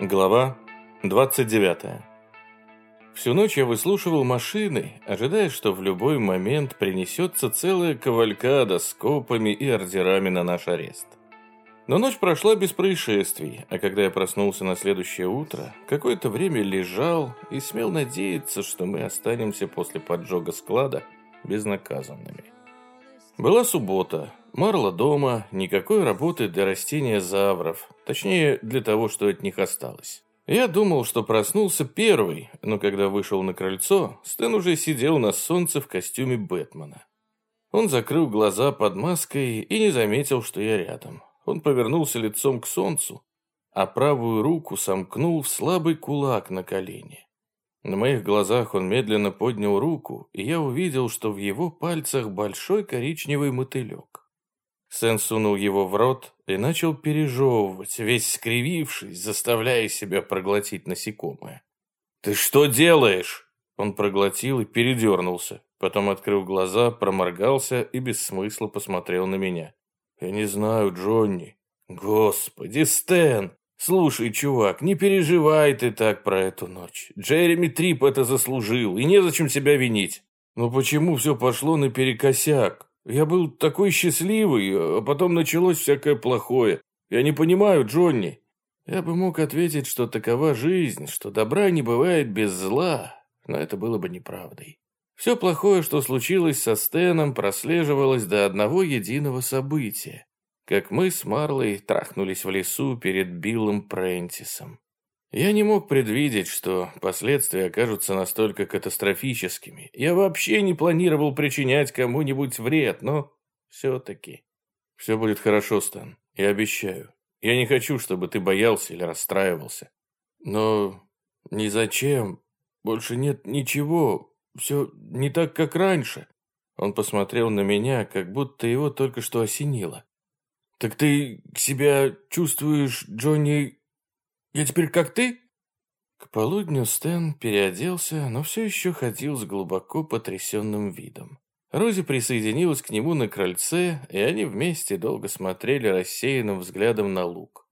Глава 29. Всю ночь я выслушивал машины, ожидая, что в любой момент принесется целая кавалькада с копами и ордерами на наш арест. Но ночь прошла без происшествий, а когда я проснулся на следующее утро, какое-то время лежал и смел надеяться, что мы останемся после поджога склада безнаказанными. Была суббота, Марла дома, никакой работы для растения завров, точнее, для того, что от них осталось. Я думал, что проснулся первый, но когда вышел на крыльцо, Стэн уже сидел на солнце в костюме Бэтмена. Он закрыл глаза под маской и не заметил, что я рядом. Он повернулся лицом к солнцу, а правую руку сомкнул в слабый кулак на колени. На моих глазах он медленно поднял руку, и я увидел, что в его пальцах большой коричневый мотылек. Сэн сунул его в рот и начал пережевывать, весь скривившись, заставляя себя проглотить насекомое. «Ты что делаешь?» Он проглотил и передернулся. Потом открыл глаза, проморгался и без смысла посмотрел на меня. «Я не знаю, Джонни». «Господи, Стэн! Слушай, чувак, не переживай ты так про эту ночь. Джереми Трип это заслужил, и незачем себя винить. Но почему все пошло наперекосяк? Я был такой счастливый, а потом началось всякое плохое. Я не понимаю, Джонни. Я бы мог ответить, что такова жизнь, что добра не бывает без зла, но это было бы неправдой. Все плохое, что случилось со Стэном, прослеживалось до одного единого события. Как мы с Марлой трахнулись в лесу перед Биллом Прентисом. Я не мог предвидеть, что последствия окажутся настолько катастрофическими. Я вообще не планировал причинять кому-нибудь вред, но все-таки. Все будет хорошо, Стэн, я обещаю. Я не хочу, чтобы ты боялся или расстраивался. Но ни зачем. Больше нет ничего. Все не так, как раньше. Он посмотрел на меня, как будто его только что осенило. «Так ты себя чувствуешь, Джонни, я теперь как ты?» К полудню Стэн переоделся, но все еще ходил с глубоко потрясенным видом. Рози присоединилась к нему на крыльце, и они вместе долго смотрели рассеянным взглядом на луг.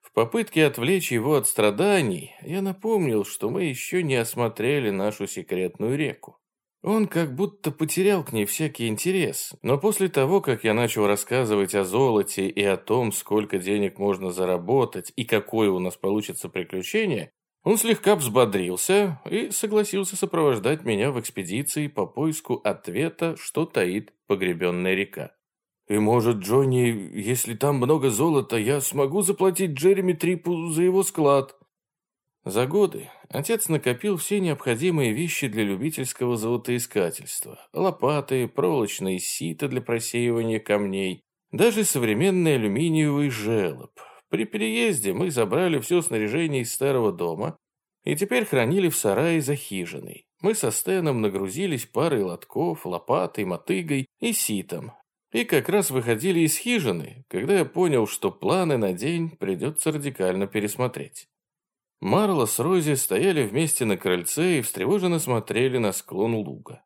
В попытке отвлечь его от страданий, я напомнил, что мы еще не осмотрели нашу секретную реку. Он как будто потерял к ней всякий интерес, но после того, как я начал рассказывать о золоте и о том, сколько денег можно заработать и какое у нас получится приключение, он слегка взбодрился и согласился сопровождать меня в экспедиции по поиску ответа, что таит погребенная река. И может, Джонни, если там много золота, я смогу заплатить Джереми Трипу за его склад. За годы отец накопил все необходимые вещи для любительского золотоискательства. Лопаты, проволочные сито для просеивания камней, даже современный алюминиевый желоб. При переезде мы забрали все снаряжение из старого дома и теперь хранили в сарае за хижиной. Мы со Стэном нагрузились парой лотков, лопатой, мотыгой и ситом. И как раз выходили из хижины, когда я понял, что планы на день придется радикально пересмотреть. Марла с Рози стояли вместе на крыльце и встревоженно смотрели на склон луга.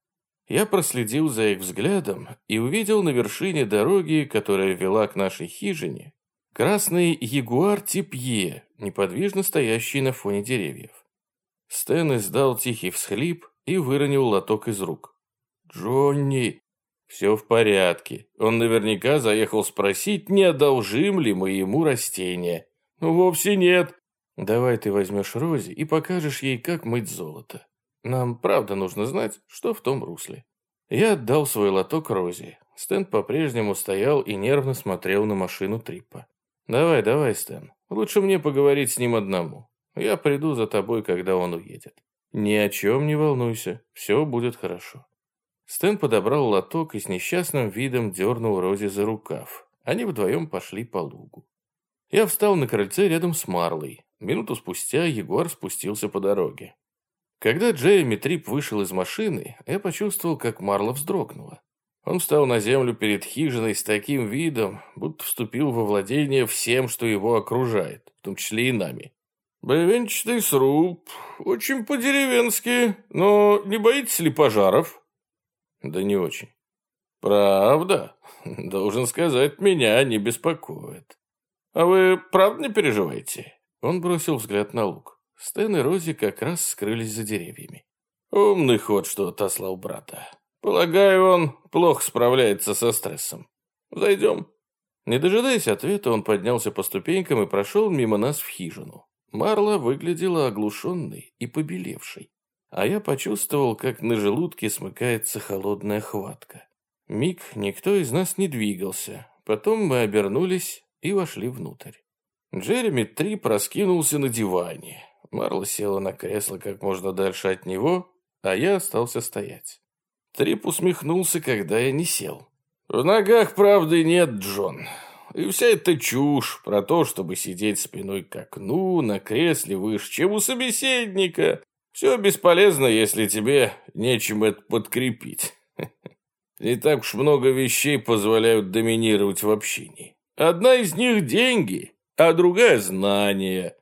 Я проследил за их взглядом и увидел на вершине дороги, которая вела к нашей хижине, красный ягуар тип Е, неподвижно стоящий на фоне деревьев. Стэн издал тихий всхлип и выронил лоток из рук. «Джонни!» «Все в порядке. Он наверняка заехал спросить, не одолжим ли мы ему растения». «Ну, вовсе нет. Давай ты возьмешь Рози и покажешь ей, как мыть золото. Нам правда нужно знать, что в том русле. Я отдал свой лоток Рози. Стэн по-прежнему стоял и нервно смотрел на машину Триппа. «Давай, давай, Стэн. Лучше мне поговорить с ним одному. Я приду за тобой, когда он уедет. Ни о чем не волнуйся, все будет хорошо». Стэн подобрал лоток и с несчастным видом дернул Рози за рукав. Они вдвоем пошли по лугу. Я встал на крыльце рядом с Марлой. Минуту спустя Егор спустился по дороге. Когда Джереми Трип вышел из машины, я почувствовал, как Марла вздрогнула. Он встал на землю перед хижиной с таким видом, будто вступил во владение всем, что его окружает, в том числе и нами. «Бревенчатый сруб, очень по-деревенски, но не боитесь ли пожаров?» «Да не очень». «Правда? Должен сказать, меня не беспокоит. А вы правда не переживаете? Он бросил взгляд на луг. Стэн и Рози как раз скрылись за деревьями. Умный ход, что отослал брата. Полагаю, он плохо справляется со стрессом. Зайдем. Не дожидаясь ответа, он поднялся по ступенькам и прошел мимо нас в хижину. Марла выглядела оглушенной и побелевшей, а я почувствовал, как на желудке смыкается холодная хватка. Миг никто из нас не двигался, потом мы обернулись и вошли внутрь. Джереми Три проскинулся на диване. Марла села на кресло как можно дальше от него, а я остался стоять. Трип усмехнулся, когда я не сел. «В ногах правды нет, Джон. И вся эта чушь про то, чтобы сидеть спиной к окну, на кресле выше, чем у собеседника, все бесполезно, если тебе нечем это подкрепить. Не так уж много вещей позволяют доминировать в общении. Одна из них – деньги, а другая – знания.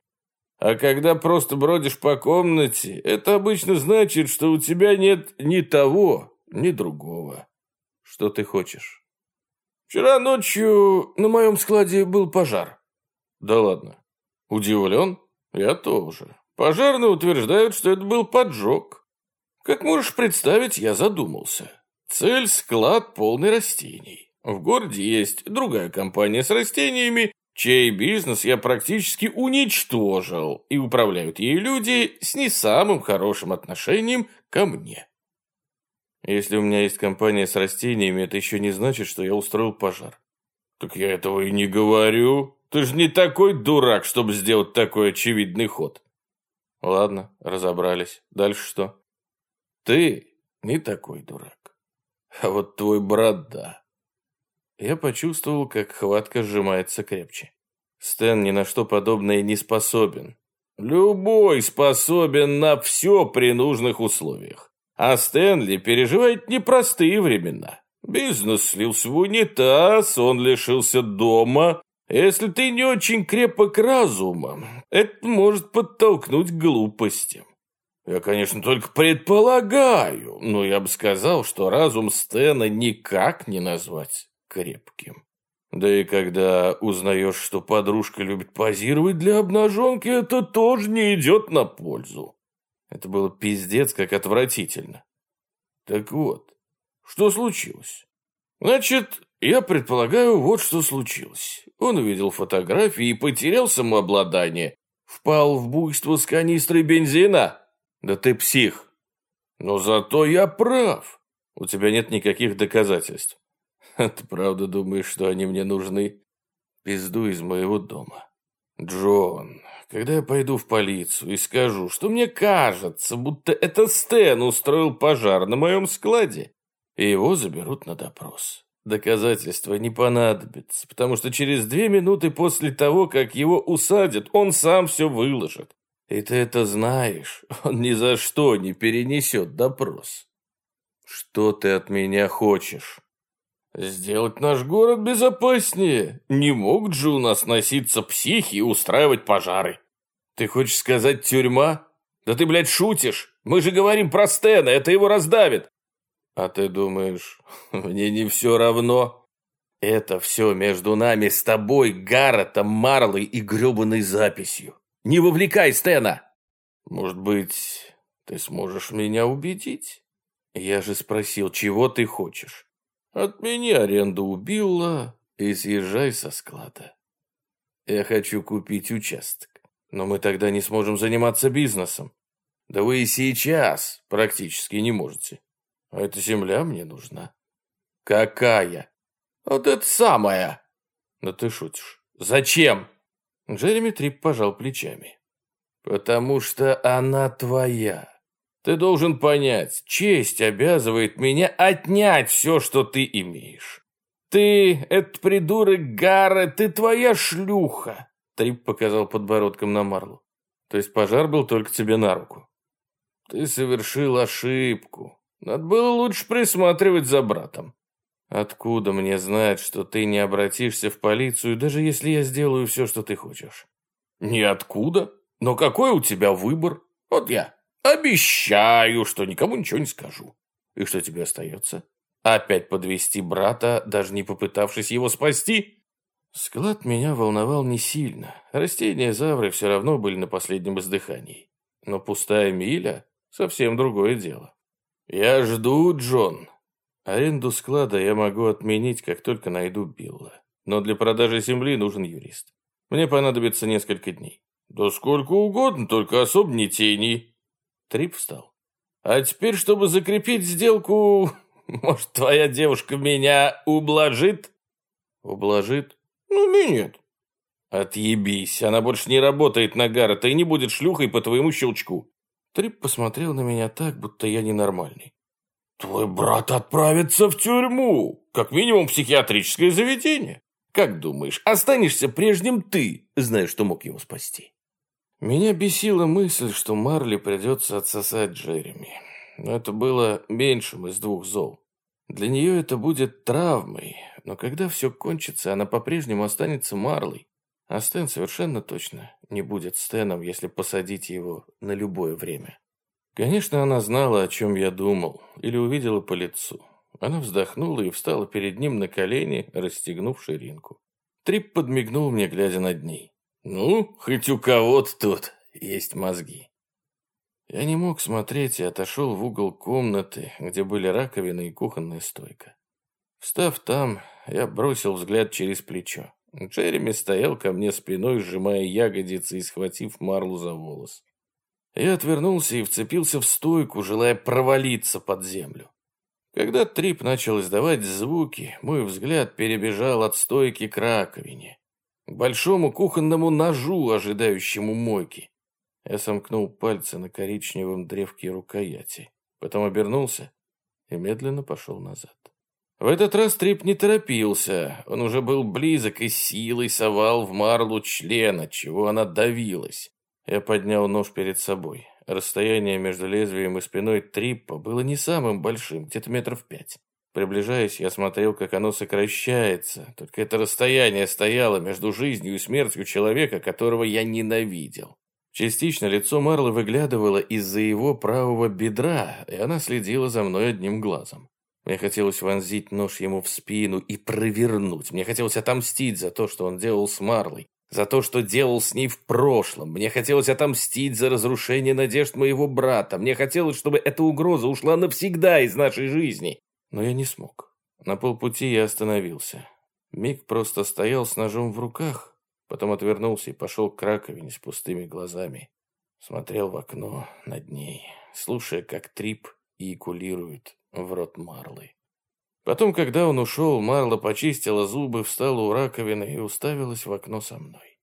А когда просто бродишь по комнате, это обычно значит, что у тебя нет ни того, ни другого. Что ты хочешь? Вчера ночью на моем складе был пожар. Да ладно. Удивлен? Я тоже. Пожарные утверждают, что это был поджог. Как можешь представить, я задумался. Цель – склад полный растений. В городе есть другая компания с растениями, чей бизнес я практически уничтожил, и управляют ей люди с не самым хорошим отношением ко мне. Если у меня есть компания с растениями, это еще не значит, что я устроил пожар. Так я этого и не говорю. Ты же не такой дурак, чтобы сделать такой очевидный ход. Ладно, разобрались. Дальше что? Ты не такой дурак. А вот твой брат, да. Я почувствовал, как хватка сжимается крепче. Стэн ни на что подобное не способен. Любой способен на все при нужных условиях. А Стэнли переживает непростые времена. Бизнес слился в унитаз, он лишился дома. Если ты не очень крепок разумом, это может подтолкнуть к глупостям. Я, конечно, только предполагаю, но я бы сказал, что разум Стэна никак не назвать крепким. Да и когда узнаешь, что подружка любит позировать для обнаженки, это тоже не идет на пользу. Это было пиздец как отвратительно. Так вот, что случилось? Значит, я предполагаю, вот что случилось. Он увидел фотографии и потерял самообладание. Впал в буйство с канистрой бензина. Да ты псих. Но зато я прав. У тебя нет никаких доказательств. Ты правда думаешь, что они мне нужны? Пизду из моего дома. Джон, когда я пойду в полицию и скажу, что мне кажется, будто это Стэн устроил пожар на моем складе, и его заберут на допрос. Доказательства не понадобятся, потому что через две минуты после того, как его усадят, он сам все выложит. И ты это знаешь, он ни за что не перенесет допрос. Что ты от меня хочешь? Сделать наш город безопаснее. Не могут же у нас носиться психи и устраивать пожары. Ты хочешь сказать тюрьма? Да ты, блядь, шутишь. Мы же говорим про Стена, это его раздавит. А ты думаешь, мне не все равно? Это все между нами с тобой, Гарретом, Марлой и гребаной записью. Не вовлекай Стена. Может быть, ты сможешь меня убедить? Я же спросил, чего ты хочешь? Отмени аренду у Билла и съезжай со склада. Я хочу купить участок, но мы тогда не сможем заниматься бизнесом. Да вы и сейчас практически не можете. А эта земля мне нужна. Какая? Вот это самая. Да ты шутишь. Зачем? Джереми Трип пожал плечами. Потому что она твоя. Ты должен понять, честь обязывает меня отнять все, что ты имеешь. Ты, этот придурок Гара, ты твоя шлюха. Трип показал подбородком на Марлу. То есть пожар был только тебе на руку. Ты совершил ошибку. Надо было лучше присматривать за братом. Откуда мне знать, что ты не обратишься в полицию, даже если я сделаю все, что ты хочешь? Ниоткуда. Но какой у тебя выбор? Вот я Обещаю, что никому ничего не скажу. И что тебе остается? Опять подвести брата, даже не попытавшись его спасти? Склад меня волновал не сильно. Растения Завры все равно были на последнем издыхании. Но пустая миля — совсем другое дело. «Я жду, Джон». Аренду склада я могу отменить, как только найду Билла. Но для продажи земли нужен юрист. Мне понадобится несколько дней. Да сколько угодно, только особо не тени. Трип встал. А теперь, чтобы закрепить сделку, может, твоя девушка меня ублажит? Ублажит? Ну, или нет. Отъебись, она больше не работает на Гаррета и не будет шлюхой по твоему щелчку. Трип посмотрел на меня так, будто я ненормальный. Твой брат отправится в тюрьму, как минимум психиатрическое заведение. Как думаешь, останешься прежним ты, зная, что мог его спасти? Меня бесила мысль, что Марли придется отсосать Джереми. Но это было меньшим из двух зол. Для нее это будет травмой, но когда все кончится, она по-прежнему останется Марлой. А Стэн совершенно точно не будет Стэном, если посадить его на любое время. Конечно, она знала, о чем я думал, или увидела по лицу. Она вздохнула и встала перед ним на колени, расстегнув ширинку. Трип подмигнул мне, глядя над ней. «Ну, хоть у кого-то тут есть мозги». Я не мог смотреть и отошел в угол комнаты, где были раковина и кухонная стойка. Встав там, я бросил взгляд через плечо. Джереми стоял ко мне спиной, сжимая ягодицы и схватив Марлу за волос. Я отвернулся и вцепился в стойку, желая провалиться под землю. Когда Трип начал издавать звуки, мой взгляд перебежал от стойки к раковине, большому кухонному ножу, ожидающему мойки. Я сомкнул пальцы на коричневом древке рукояти, потом обернулся и медленно пошел назад. В этот раз Трип не торопился, он уже был близок и силой совал в марлу члена, чего она давилась. Я поднял нож перед собой. Расстояние между лезвием и спиной Триппа было не самым большим, где-то метров пять. Приближаясь, я смотрел, как оно сокращается. Только это расстояние стояло между жизнью и смертью человека, которого я ненавидел. Частично лицо Марлы выглядывало из-за его правого бедра, и она следила за мной одним глазом. Мне хотелось вонзить нож ему в спину и провернуть. Мне хотелось отомстить за то, что он делал с Марлой за то, что делал с ней в прошлом. Мне хотелось отомстить за разрушение надежд моего брата. Мне хотелось, чтобы эта угроза ушла навсегда из нашей жизни. Но я не смог. На полпути я остановился. Мик просто стоял с ножом в руках, потом отвернулся и пошел к раковине с пустыми глазами. Смотрел в окно над ней, слушая, как Трип эякулирует в рот Марлы. Потом, когда он ушел, Марла почистила зубы, встала у раковины и уставилась в окно со мной.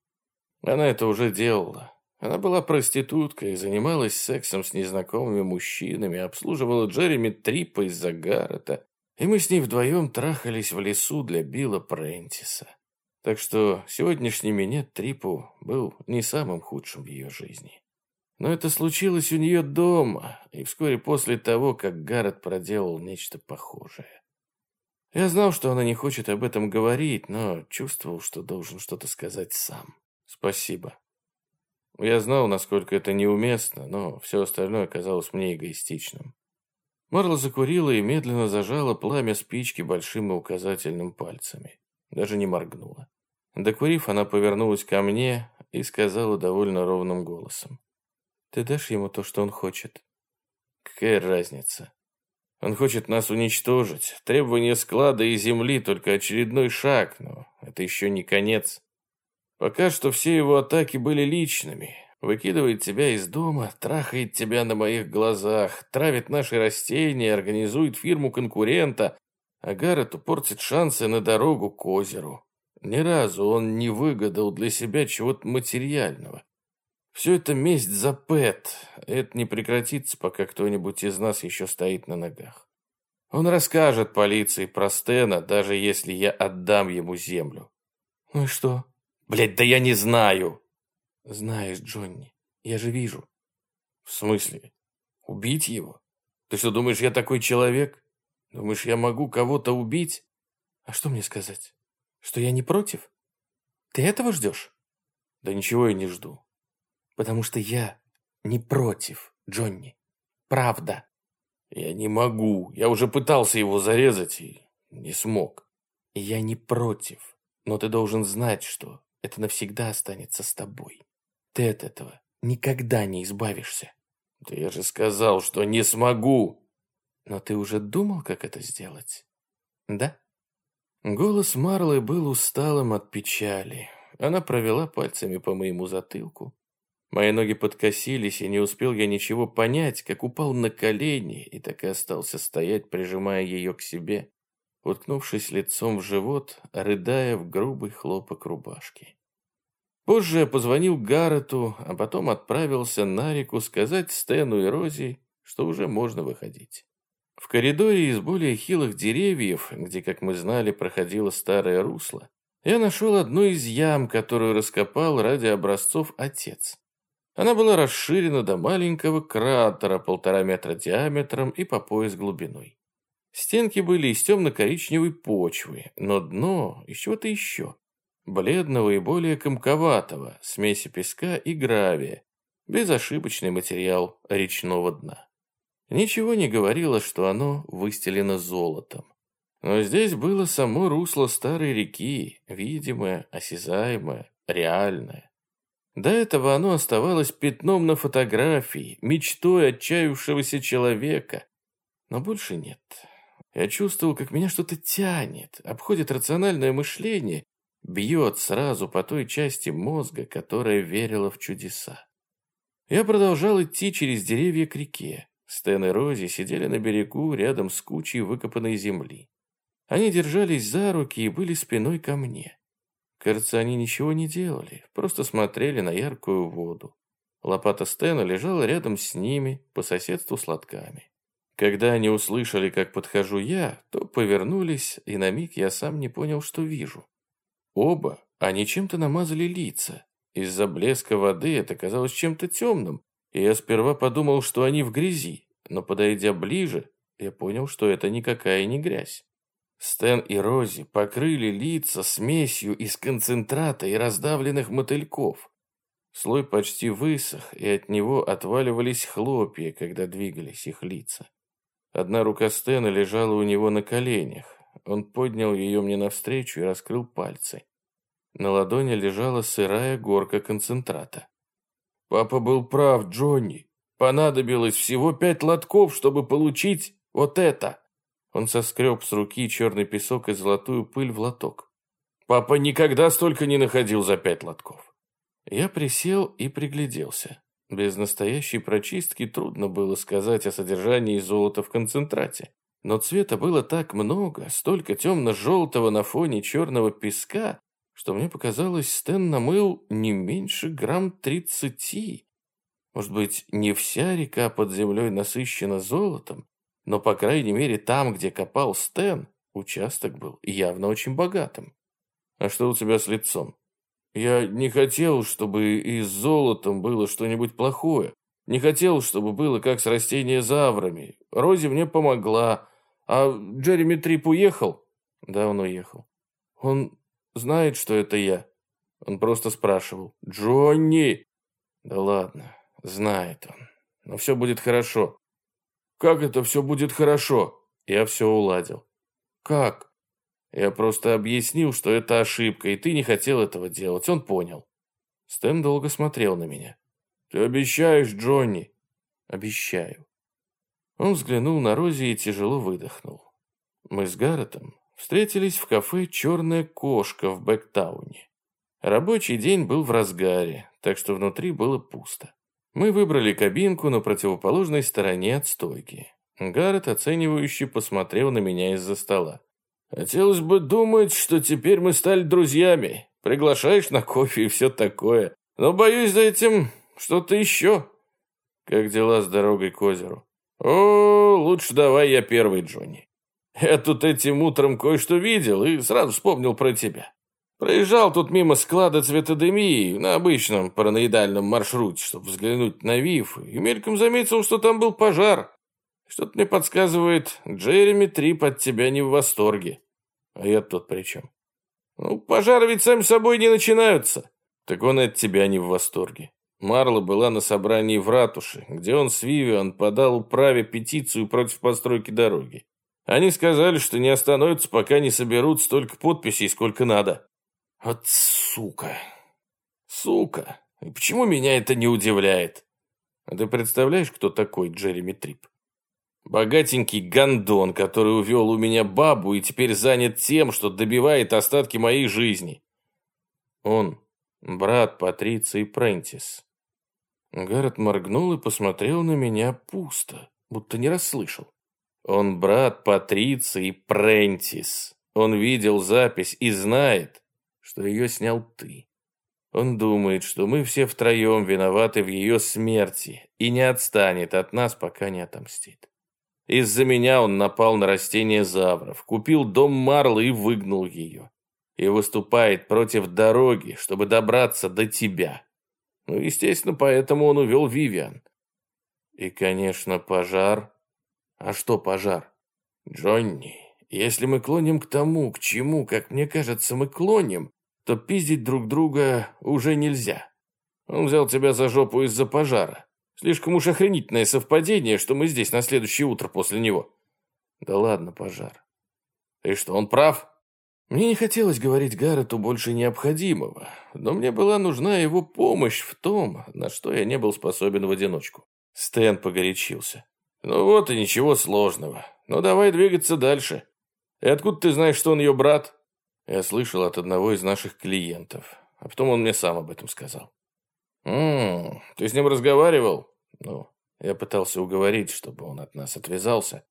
Она это уже делала. Она была проституткой занималась сексом с незнакомыми мужчинами, обслуживала Джереми Трипа из-за Гаррета, и мы с ней вдвоем трахались в лесу для Билла Прентиса. Так что сегодняшний минет Трипу был не самым худшим в ее жизни. Но это случилось у нее дома, и вскоре после того, как Гаррет проделал нечто похожее. Я знал, что она не хочет об этом говорить, но чувствовал, что должен что-то сказать сам. Спасибо. Я знал, насколько это неуместно, но все остальное казалось мне эгоистичным. Марла закурила и медленно зажала пламя спички большим и указательным пальцами. Даже не моргнула. Докурив, она повернулась ко мне и сказала довольно ровным голосом. «Ты дашь ему то, что он хочет?» «Какая разница?» Он хочет нас уничтожить. Требование склада и земли только очередной шаг, но это еще не конец. Пока что все его атаки были личными. Выкидывает тебя из дома, трахает тебя на моих глазах, травит наши растения, организует фирму конкурента, а Гаррету портит шансы на дорогу к озеру. Ни разу он не выгадал для себя чего-то материального. Все это месть за Пэт. Это не прекратится, пока кто-нибудь из нас еще стоит на ногах. Он расскажет полиции про Стена, даже если я отдам ему землю. Ну и что? Блять, да я не знаю. Знаешь, Джонни, я же вижу. В смысле? Убить его? Ты что, думаешь, я такой человек? Думаешь, я могу кого-то убить? А что мне сказать? Что я не против? Ты этого ждешь? Да ничего я не жду. Потому что я не против, Джонни. Правда. Я не могу. Я уже пытался его зарезать и не смог. Я не против. Но ты должен знать, что это навсегда останется с тобой. Ты от этого никогда не избавишься. Да я же сказал, что не смогу. Но ты уже думал, как это сделать? Да? Голос Марлы был усталым от печали. Она провела пальцами по моему затылку. Мои ноги подкосились, и не успел я ничего понять, как упал на колени и так и остался стоять, прижимая ее к себе, уткнувшись лицом в живот, рыдая в грубый хлопок рубашки. Позже я позвонил Гаррету, а потом отправился на реку сказать Стэну и Рози, что уже можно выходить. В коридоре из более хилых деревьев, где, как мы знали, проходило старое русло, я нашел одну из ям, которую раскопал ради образцов отец. Она была расширена до маленького кратера полтора метра диаметром и по пояс глубиной. Стенки были из темно-коричневой почвы, но дно из чего-то еще бледного и более комковатого, смеси песка и гравия, безошибочный материал речного дна. Ничего не говорило, что оно выстелено золотом. Но здесь было само русло старой реки, видимое, осязаемое, реальное. До этого оно оставалось пятном на фотографии, мечтой отчаявшегося человека. Но больше нет. Я чувствовал, как меня что-то тянет, обходит рациональное мышление бьет сразу по той части мозга, которая верила в чудеса. Я продолжал идти через деревья к реке. Стэн и Рози сидели на берегу рядом с кучей выкопанной земли. Они держались за руки и были спиной ко мне. Кажется, они ничего не делали, просто смотрели на яркую воду. Лопата Стэна лежала рядом с ними, по соседству с лотками. Когда они услышали, как подхожу я, то повернулись, и на миг я сам не понял, что вижу. Оба они чем-то намазали лица. Из-за блеска воды это казалось чем-то темным, и я сперва подумал, что они в грязи, но подойдя ближе, я понял, что это никакая не грязь. Стэн и Рози покрыли лица смесью из концентрата и раздавленных мотыльков. Слой почти высох, и от него отваливались хлопья, когда двигались их лица. Одна рука Стэна лежала у него на коленях, он поднял ее мне навстречу и раскрыл пальцы. На ладони лежала сырая горка концентрата. «Папа был прав, Джонни. Понадобилось всего пять лотков, чтобы получить вот это!» Он соскреб с руки черный песок и золотую пыль в лоток. «Папа никогда столько не находил за пять лотков!» Я присел и пригляделся. Без настоящей прочистки трудно было сказать о содержании золота в концентрате. Но цвета было так много, столько темно-желтого на фоне черного песка, что мне показалось, Стэн намыл не меньше грамм тридцати. Может быть, не вся река под землей насыщена золотом, но, по крайней мере, там, где копал Стэн, участок был явно очень богатым. А что у тебя с лицом? Я не хотел, чтобы и с золотом было что-нибудь плохое. Не хотел, чтобы было как с растениезаврами. Рози мне помогла, а Джереми Трип уехал? Да, он уехал. Он знает, что это я. Он просто спрашивал. Джонни! Да ладно, знает он. Но все будет хорошо. Как это все будет хорошо? Я все уладил. Как? Я просто объяснил, что это ошибка, и ты не хотел этого делать. Он понял. Стэн долго смотрел на меня. Ты обещаешь, Джонни? Обещаю. Он взглянул на Рози и тяжело выдохнул. Мы с Гарретом встретились в кафе «Черная кошка» в Бэктауне. Рабочий день был в разгаре, так что внутри было пусто. Мы выбрали кабинку на противоположной стороне от стойки. Гаррет оценивающе посмотрел на меня из-за стола. «Хотелось бы думать, что теперь мы стали друзьями. Приглашаешь на кофе и все такое. Но боюсь за этим что-то еще. Как дела с дорогой к озеру?» «О, лучше давай я первый, Джонни. Я тут этим утром кое-что видел и сразу вспомнил про тебя. Проезжал тут мимо склада цветодемии на обычном параноидальном маршруте, чтобы взглянуть на ВИФ, и мельком заметил, что там был пожар. Что-то мне подсказывает, Джереми Трип от тебя не в восторге. А я тут при чем? Ну, пожары ведь сами собой не начинаются. Так он от тебя не в восторге. Марла была на собрании в ратуше, где он с Вивиан подал управе петицию против постройки дороги. Они сказали, что не остановятся, пока не соберут столько подписей, сколько надо. Вот сука. Сука. И почему меня это не удивляет? А ты представляешь, кто такой Джереми Трип? Богатенький гондон, который увел у меня бабу и теперь занят тем, что добивает остатки моей жизни. Он брат Патриции Прентис. Гаррет моргнул и посмотрел на меня пусто, будто не расслышал. Он брат Патриции Прентис. Он видел запись и знает, что ее снял ты. Он думает, что мы все втроем виноваты в ее смерти и не отстанет от нас, пока не отомстит. Из-за меня он напал на растение завров, купил дом Марлы и выгнал ее. И выступает против дороги, чтобы добраться до тебя. Ну, естественно, поэтому он увел Вивиан. И, конечно, пожар. А что пожар? Джонни, если мы клоним к тому, к чему, как мне кажется, мы клоним, то пиздить друг друга уже нельзя. Он взял тебя за жопу из-за пожара. Слишком уж охренительное совпадение, что мы здесь на следующее утро после него. Да ладно, пожар. И что, он прав? Мне не хотелось говорить Гаррету больше необходимого, но мне была нужна его помощь в том, на что я не был способен в одиночку. Стэн погорячился. «Ну вот и ничего сложного. Ну давай двигаться дальше. И откуда ты знаешь, что он ее брат?» Я слышал от одного из наших клиентов, а потом он мне сам об этом сказал. «Ммм, ты с ним разговаривал?» «Ну, я пытался уговорить, чтобы он от нас отвязался.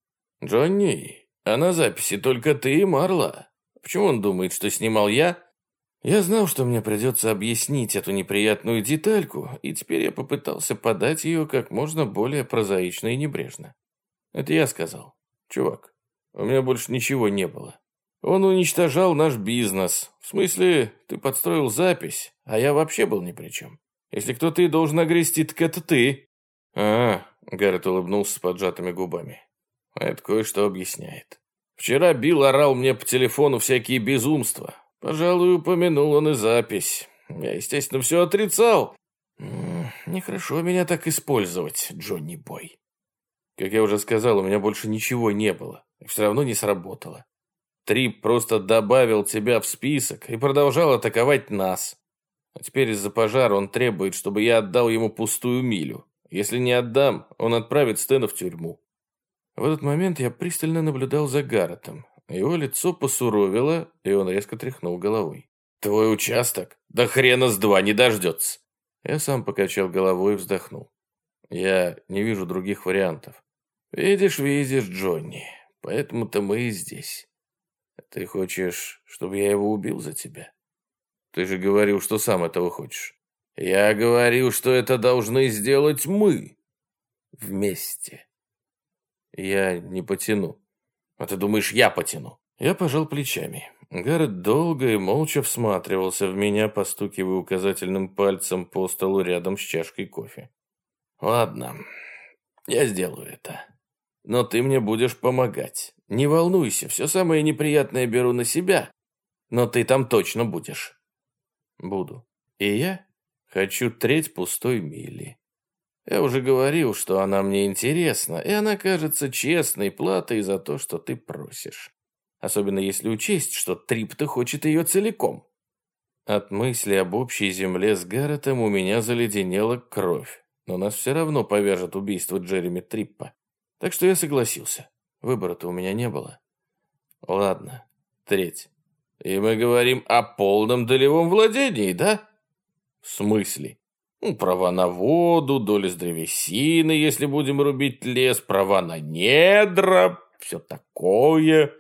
Джонни, а на записи только ты и Марла. Почему он думает, что снимал я? Я знал, что мне придется объяснить эту неприятную детальку, и теперь я попытался подать ее как можно более прозаично и небрежно. Это я сказал. Чувак, у меня больше ничего не было. Он уничтожал наш бизнес. В смысле, ты подстроил запись, а я вообще был ни при чем. Если кто-то и должен огрести, так это ты. А, Гаррет улыбнулся с поджатыми губами. Это кое-что объясняет. Вчера Билл орал мне по телефону всякие безумства. Пожалуй, упомянул он и запись. Я, естественно, все отрицал. Нехорошо меня так использовать, Джонни Бой. Как я уже сказал, у меня больше ничего не было. И все равно не сработало. Трип просто добавил тебя в список и продолжал атаковать нас. А теперь из-за пожара он требует, чтобы я отдал ему пустую милю. Если не отдам, он отправит Стэна в тюрьму. В этот момент я пристально наблюдал за Гарретом. Его лицо посуровило, и он резко тряхнул головой. «Твой участок? Да хрена с два не дождется!» Я сам покачал головой и вздохнул. «Я не вижу других вариантов». «Видишь, видишь, Джонни, поэтому-то мы и здесь. Ты хочешь, чтобы я его убил за тебя? Ты же говорил, что сам этого хочешь». «Я говорил, что это должны сделать мы. Вместе». Я не потяну. А ты думаешь, я потяну? Я пожал плечами. Гаррет долго и молча всматривался в меня, постукивая указательным пальцем по столу рядом с чашкой кофе. «Ладно, я сделаю это. Но ты мне будешь помогать. Не волнуйся, все самое неприятное беру на себя, но ты там точно будешь». «Буду. И я хочу треть пустой мили. Я уже говорил, что она мне интересна, и она кажется честной платой за то, что ты просишь. Особенно если учесть, что Трипта хочет ее целиком. От мысли об общей земле с Гарретом у меня заледенела кровь, но нас все равно повяжет убийство Джереми Триппа. Так что я согласился. Выбора-то у меня не было. Ладно, треть. И мы говорим о полном долевом владении, да? В смысле? Ну, права на воду, доли с древесины, если будем рубить лес, права на недра, все такое.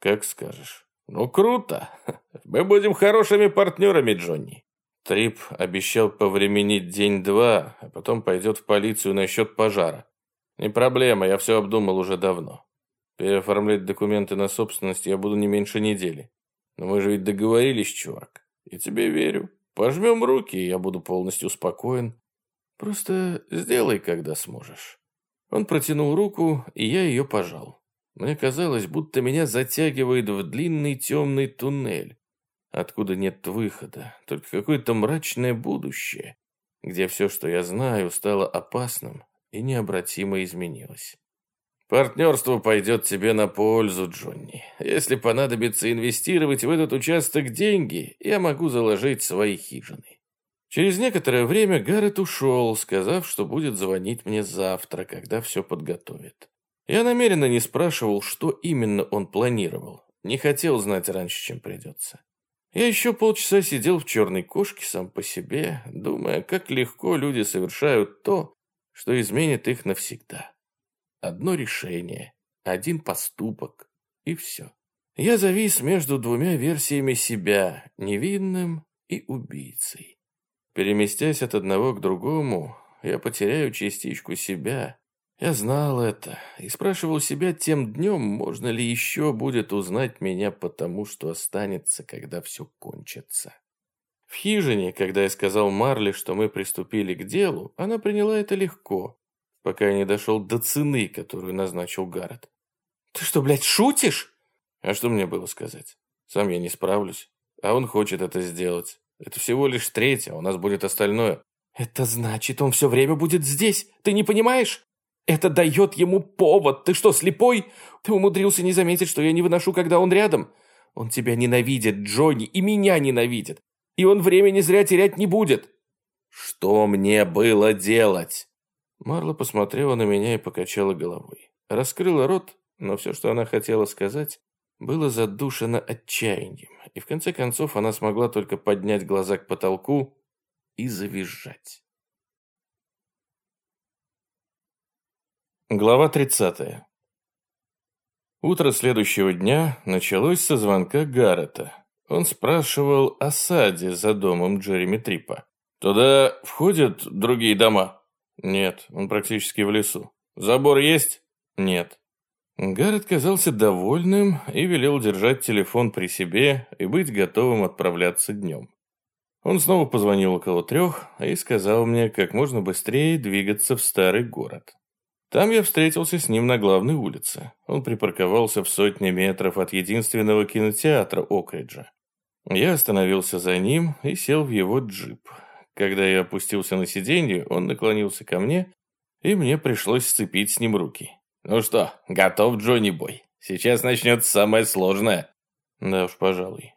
Как скажешь. Ну, круто. Мы будем хорошими партнерами, Джонни. Трип обещал повременить день-два, а потом пойдет в полицию насчет пожара. Не проблема, я все обдумал уже давно. Переоформлять документы на собственность я буду не меньше недели. Но мы же ведь договорились, чувак. Я тебе верю. Пожмем руки, и я буду полностью спокоен. Просто сделай, когда сможешь». Он протянул руку, и я ее пожал. Мне казалось, будто меня затягивает в длинный темный туннель, откуда нет выхода, только какое-то мрачное будущее, где все, что я знаю, стало опасным и необратимо изменилось. Партнерство пойдет тебе на пользу, Джонни. Если понадобится инвестировать в этот участок деньги, я могу заложить свои хижины. Через некоторое время Гаррет ушел, сказав, что будет звонить мне завтра, когда все подготовит. Я намеренно не спрашивал, что именно он планировал. Не хотел знать раньше, чем придется. Я еще полчаса сидел в черной кошке сам по себе, думая, как легко люди совершают то, что изменит их навсегда. Одно решение, один поступок, и все. Я завис между двумя версиями себя, невинным и убийцей. Переместясь от одного к другому, я потеряю частичку себя. Я знал это и спрашивал себя тем днем, можно ли еще будет узнать меня потому, что останется, когда все кончится. В хижине, когда я сказал Марли, что мы приступили к делу, она приняла это легко, пока я не дошел до цены, которую назначил Гаррет. «Ты что, блядь, шутишь?» А что мне было сказать? Сам я не справлюсь, а он хочет это сделать. Это всего лишь третья, у нас будет остальное. Это значит, он все время будет здесь, ты не понимаешь? Это дает ему повод. Ты что, слепой? Ты умудрился не заметить, что я не выношу, когда он рядом? Он тебя ненавидит, Джонни, и меня ненавидит. И он времени зря терять не будет. Что мне было делать? Марла посмотрела на меня и покачала головой. Раскрыла рот, но все, что она хотела сказать, было задушено отчаянием, и в конце концов она смогла только поднять глаза к потолку и завизжать. Глава 30. Утро следующего дня началось со звонка Гаррета. Он спрашивал о саде за домом Джереми Трипа. «Туда входят другие дома?» «Нет, он практически в лесу». «Забор есть?» «Нет». Гаррет казался довольным и велел держать телефон при себе и быть готовым отправляться днем. Он снова позвонил около трех и сказал мне как можно быстрее двигаться в старый город. Там я встретился с ним на главной улице. Он припарковался в сотне метров от единственного кинотеатра Окриджа. Я остановился за ним и сел в его джип. Когда я опустился на сиденье, он наклонился ко мне, и мне пришлось сцепить с ним руки. «Ну что, готов, Джонни Бой? Сейчас начнется самое сложное». «Да уж, пожалуй».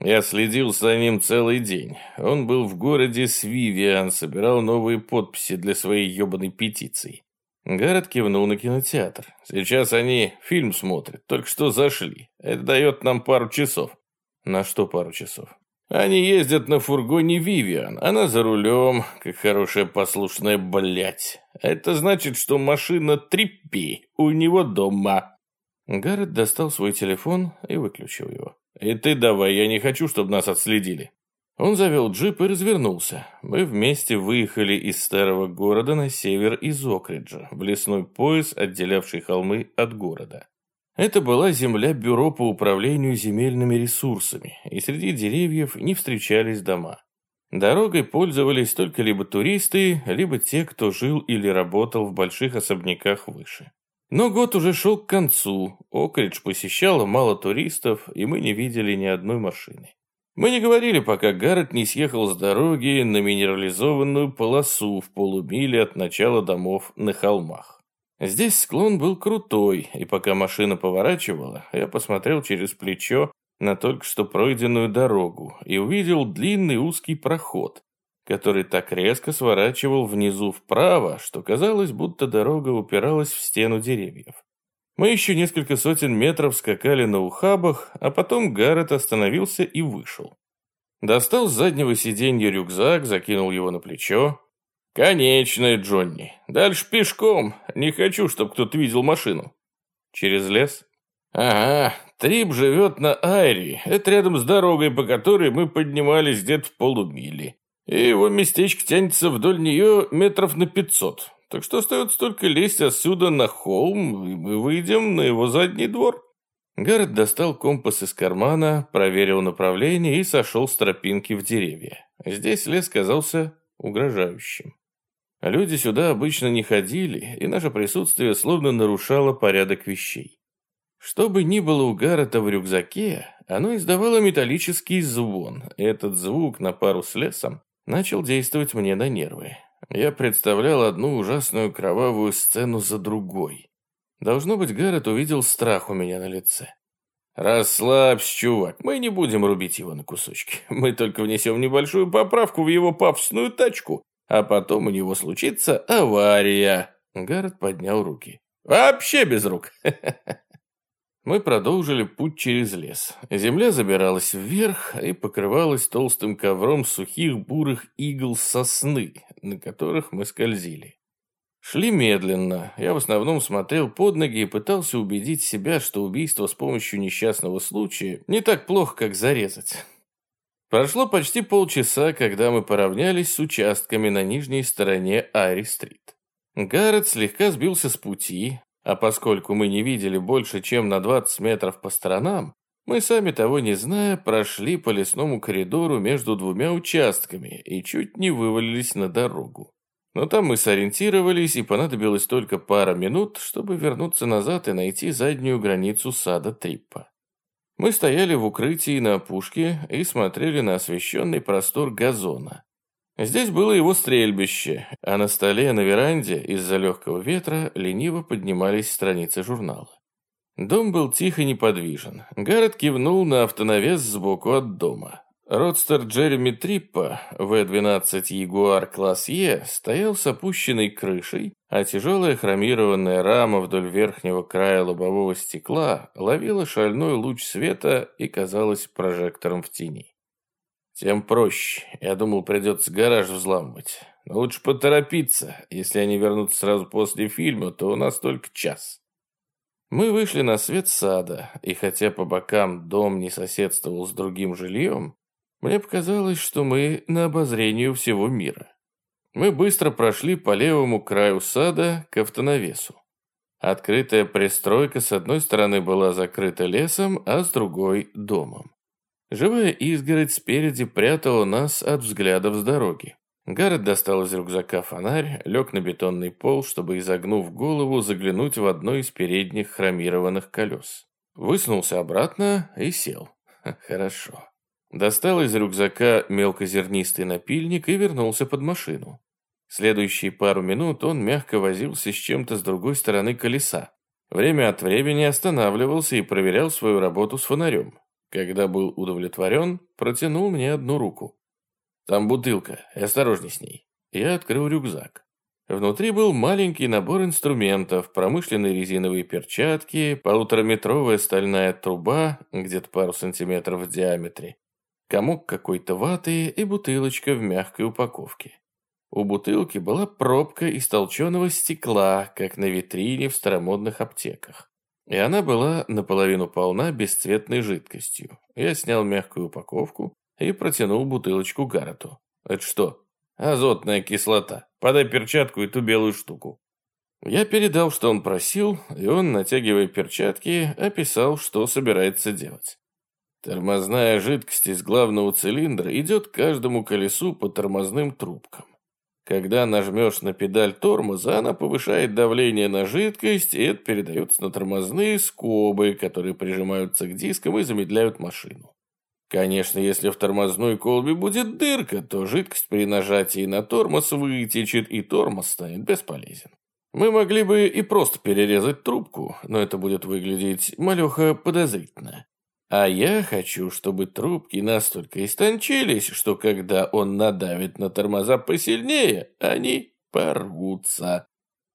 Я следил за ним целый день. Он был в городе Свивиан, собирал новые подписи для своей ебаной петиции. Гаррет кивнул на кинотеатр. «Сейчас они фильм смотрят, только что зашли. Это дает нам пару часов». «На что пару часов?» Они ездят на фургоне Вивиан, она за рулем, как хорошая послушная блядь. Это значит, что машина Триппи у него дома. Гаррет достал свой телефон и выключил его. «И ты давай, я не хочу, чтобы нас отследили». Он завел джип и развернулся. Мы вместе выехали из старого города на север из Окриджа, в лесной пояс, отделявший холмы от города. Это была земля Бюро по управлению земельными ресурсами, и среди деревьев не встречались дома. Дорогой пользовались только либо туристы, либо те, кто жил или работал в больших особняках выше. Но год уже шел к концу, Окридж посещало мало туристов, и мы не видели ни одной машины. Мы не говорили, пока Гаррет не съехал с дороги на минерализованную полосу в полумиле от начала домов на холмах. Здесь склон был крутой, и пока машина поворачивала, я посмотрел через плечо на только что пройденную дорогу и увидел длинный узкий проход, который так резко сворачивал внизу вправо, что казалось, будто дорога упиралась в стену деревьев. Мы еще несколько сотен метров скакали на ухабах, а потом Гаррет остановился и вышел. Достал с заднего сиденья рюкзак, закинул его на плечо, «Конечная, Джонни. Дальше пешком. Не хочу, чтобы кто-то видел машину». «Через лес?» «Ага, Трип живет на Айри. Это рядом с дорогой, по которой мы поднимались где-то в полумили. И его местечко тянется вдоль нее метров на пятьсот. Так что остается только лезть отсюда на холм, и мы выйдем на его задний двор». Гаррет достал компас из кармана, проверил направление и сошел с тропинки в деревья. Здесь лес казался угрожающим. Люди сюда обычно не ходили, и наше присутствие словно нарушало порядок вещей. Что бы ни было у Гаррета в рюкзаке, оно издавало металлический звон. Этот звук на пару с лесом начал действовать мне на нервы. Я представлял одну ужасную кровавую сцену за другой. Должно быть, Гаррет увидел страх у меня на лице. «Расслабься, чувак, мы не будем рубить его на кусочки. Мы только внесем небольшую поправку в его пафосную тачку, а потом у него случится авария». Гаррет поднял руки. «Вообще без рук!» Мы продолжили путь через лес. Земля забиралась вверх и покрывалась толстым ковром сухих бурых игл сосны, на которых мы скользили. Шли медленно. Я в основном смотрел под ноги и пытался убедить себя, что убийство с помощью несчастного случая не так плохо, как зарезать. Прошло почти полчаса, когда мы поравнялись с участками на нижней стороне Айри-стрит. Гаррет слегка сбился с пути, а поскольку мы не видели больше, чем на 20 метров по сторонам, мы, сами того не зная, прошли по лесному коридору между двумя участками и чуть не вывалились на дорогу. Но там мы сориентировались, и понадобилось только пара минут, чтобы вернуться назад и найти заднюю границу сада Триппа. Мы стояли в укрытии на опушке и смотрели на освещенный простор газона. Здесь было его стрельбище, а на столе на веранде из-за легкого ветра лениво поднимались страницы журнала. Дом был тихо и неподвижен. Гаррет кивнул на автонавес сбоку от дома. Родстер Джереми Триппа, В-12 Ягуар класс Е, стоял с опущенной крышей, а тяжелая хромированная рама вдоль верхнего края лобового стекла ловила шальной луч света и казалась прожектором в тени. Тем проще. Я думал, придется гараж взламывать. Но лучше поторопиться. Если они вернутся сразу после фильма, то у нас только час. Мы вышли на свет сада, и хотя по бокам дом не соседствовал с другим жильем, мне показалось, что мы на обозрении всего мира. Мы быстро прошли по левому краю сада к автонавесу. Открытая пристройка с одной стороны была закрыта лесом, а с другой – домом. Живая изгородь спереди прятала нас от взглядов с дороги. Гаррет достал из рюкзака фонарь, лег на бетонный пол, чтобы, изогнув голову, заглянуть в одно из передних хромированных колес. Высунулся обратно и сел. Хорошо. Достал из рюкзака мелкозернистый напильник и вернулся под машину. Следующие пару минут он мягко возился с чем-то с другой стороны колеса. Время от времени останавливался и проверял свою работу с фонарем. Когда был удовлетворен, протянул мне одну руку. «Там бутылка, осторожней с ней». Я открыл рюкзак. Внутри был маленький набор инструментов, промышленные резиновые перчатки, полутораметровая стальная труба, где-то пару сантиметров в диаметре, комок какой-то ваты и бутылочка в мягкой упаковке. У бутылки была пробка из толченого стекла, как на витрине в старомодных аптеках и она была наполовину полна бесцветной жидкостью. Я снял мягкую упаковку и протянул бутылочку Гаррету. «Это что?» «Азотная кислота. Подай перчатку и ту белую штуку». Я передал, что он просил, и он, натягивая перчатки, описал, что собирается делать. Тормозная жидкость из главного цилиндра идет к каждому колесу по тормозным трубкам. Когда нажмешь на педаль тормоза, она повышает давление на жидкость, и это передается на тормозные скобы, которые прижимаются к дискам и замедляют машину. Конечно, если в тормозной колбе будет дырка, то жидкость при нажатии на тормоз вытечет, и тормоз станет бесполезен. Мы могли бы и просто перерезать трубку, но это будет выглядеть малеха подозрительно. А я хочу, чтобы трубки настолько истончились, что когда он надавит на тормоза посильнее, они порвутся.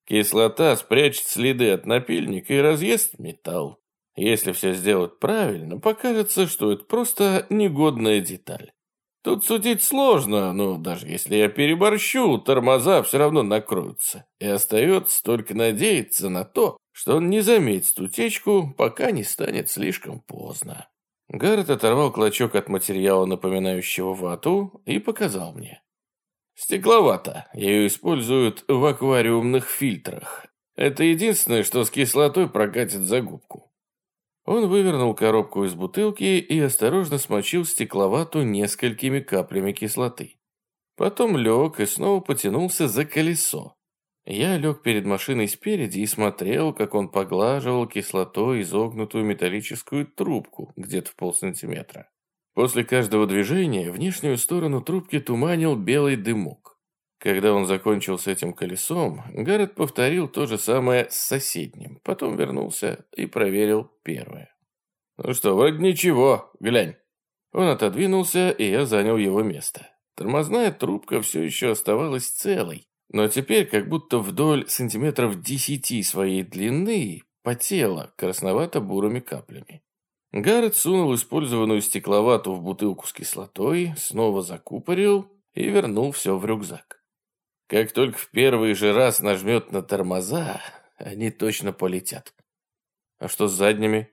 Кислота спрячет следы от напильника и разъест металл. Если все сделать правильно, покажется, что это просто негодная деталь. Тут судить сложно, но даже если я переборщу, тормоза все равно накроются. И остается только надеяться на то, что он не заметит утечку, пока не станет слишком поздно. Гаррет оторвал клочок от материала, напоминающего вату, и показал мне. Стекловата. Ее используют в аквариумных фильтрах. Это единственное, что с кислотой прокатит за губку. Он вывернул коробку из бутылки и осторожно смочил стекловату несколькими каплями кислоты. Потом лег и снова потянулся за колесо. Я лег перед машиной спереди и смотрел, как он поглаживал кислотой изогнутую металлическую трубку где-то в полсантиметра. После каждого движения внешнюю сторону трубки туманил белый дымок. Когда он закончил с этим колесом, Гаррет повторил то же самое с соседним, потом вернулся и проверил первое. «Ну что, вроде ничего, глянь». Он отодвинулся, и я занял его место. Тормозная трубка все еще оставалась целой, но теперь как будто вдоль сантиметров десяти своей длины потела красновато-бурыми каплями. Гаррет сунул использованную стекловату в бутылку с кислотой, снова закупорил и вернул все в рюкзак. Как только в первый же раз нажмет на тормоза, они точно полетят. А что с задними?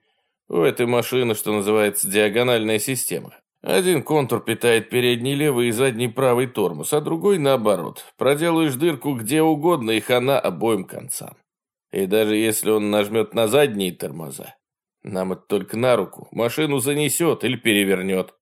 У этой машины, что называется, диагональная система. Один контур питает передний левый и задний правый тормоз, а другой наоборот. Проделаешь дырку где угодно и хана обоим концам. И даже если он нажмет на задние тормоза, нам это только на руку. Машину занесет или перевернет.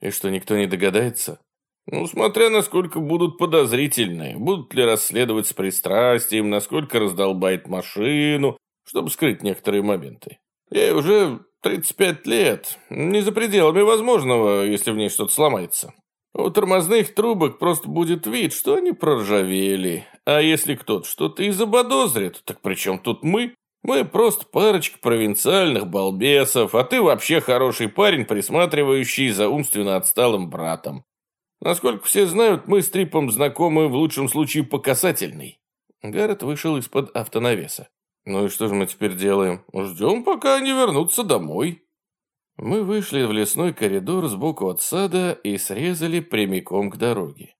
И что, никто не догадается? Ну, смотря насколько будут подозрительны, будут ли расследовать с пристрастием, насколько раздолбает машину, чтобы скрыть некоторые моменты. Ей уже 35 лет, не за пределами возможного, если в ней что-то сломается. У тормозных трубок просто будет вид, что они проржавели. А если кто-то что-то и заподозрит, так при чем тут мы? Мы просто парочка провинциальных балбесов, а ты вообще хороший парень, присматривающий за умственно отсталым братом. Насколько все знают, мы с Трипом знакомы в лучшем случае по касательной. Гаррет вышел из-под автонавеса. Ну и что же мы теперь делаем? Ждем, пока они вернутся домой. Мы вышли в лесной коридор сбоку от сада и срезали прямиком к дороге.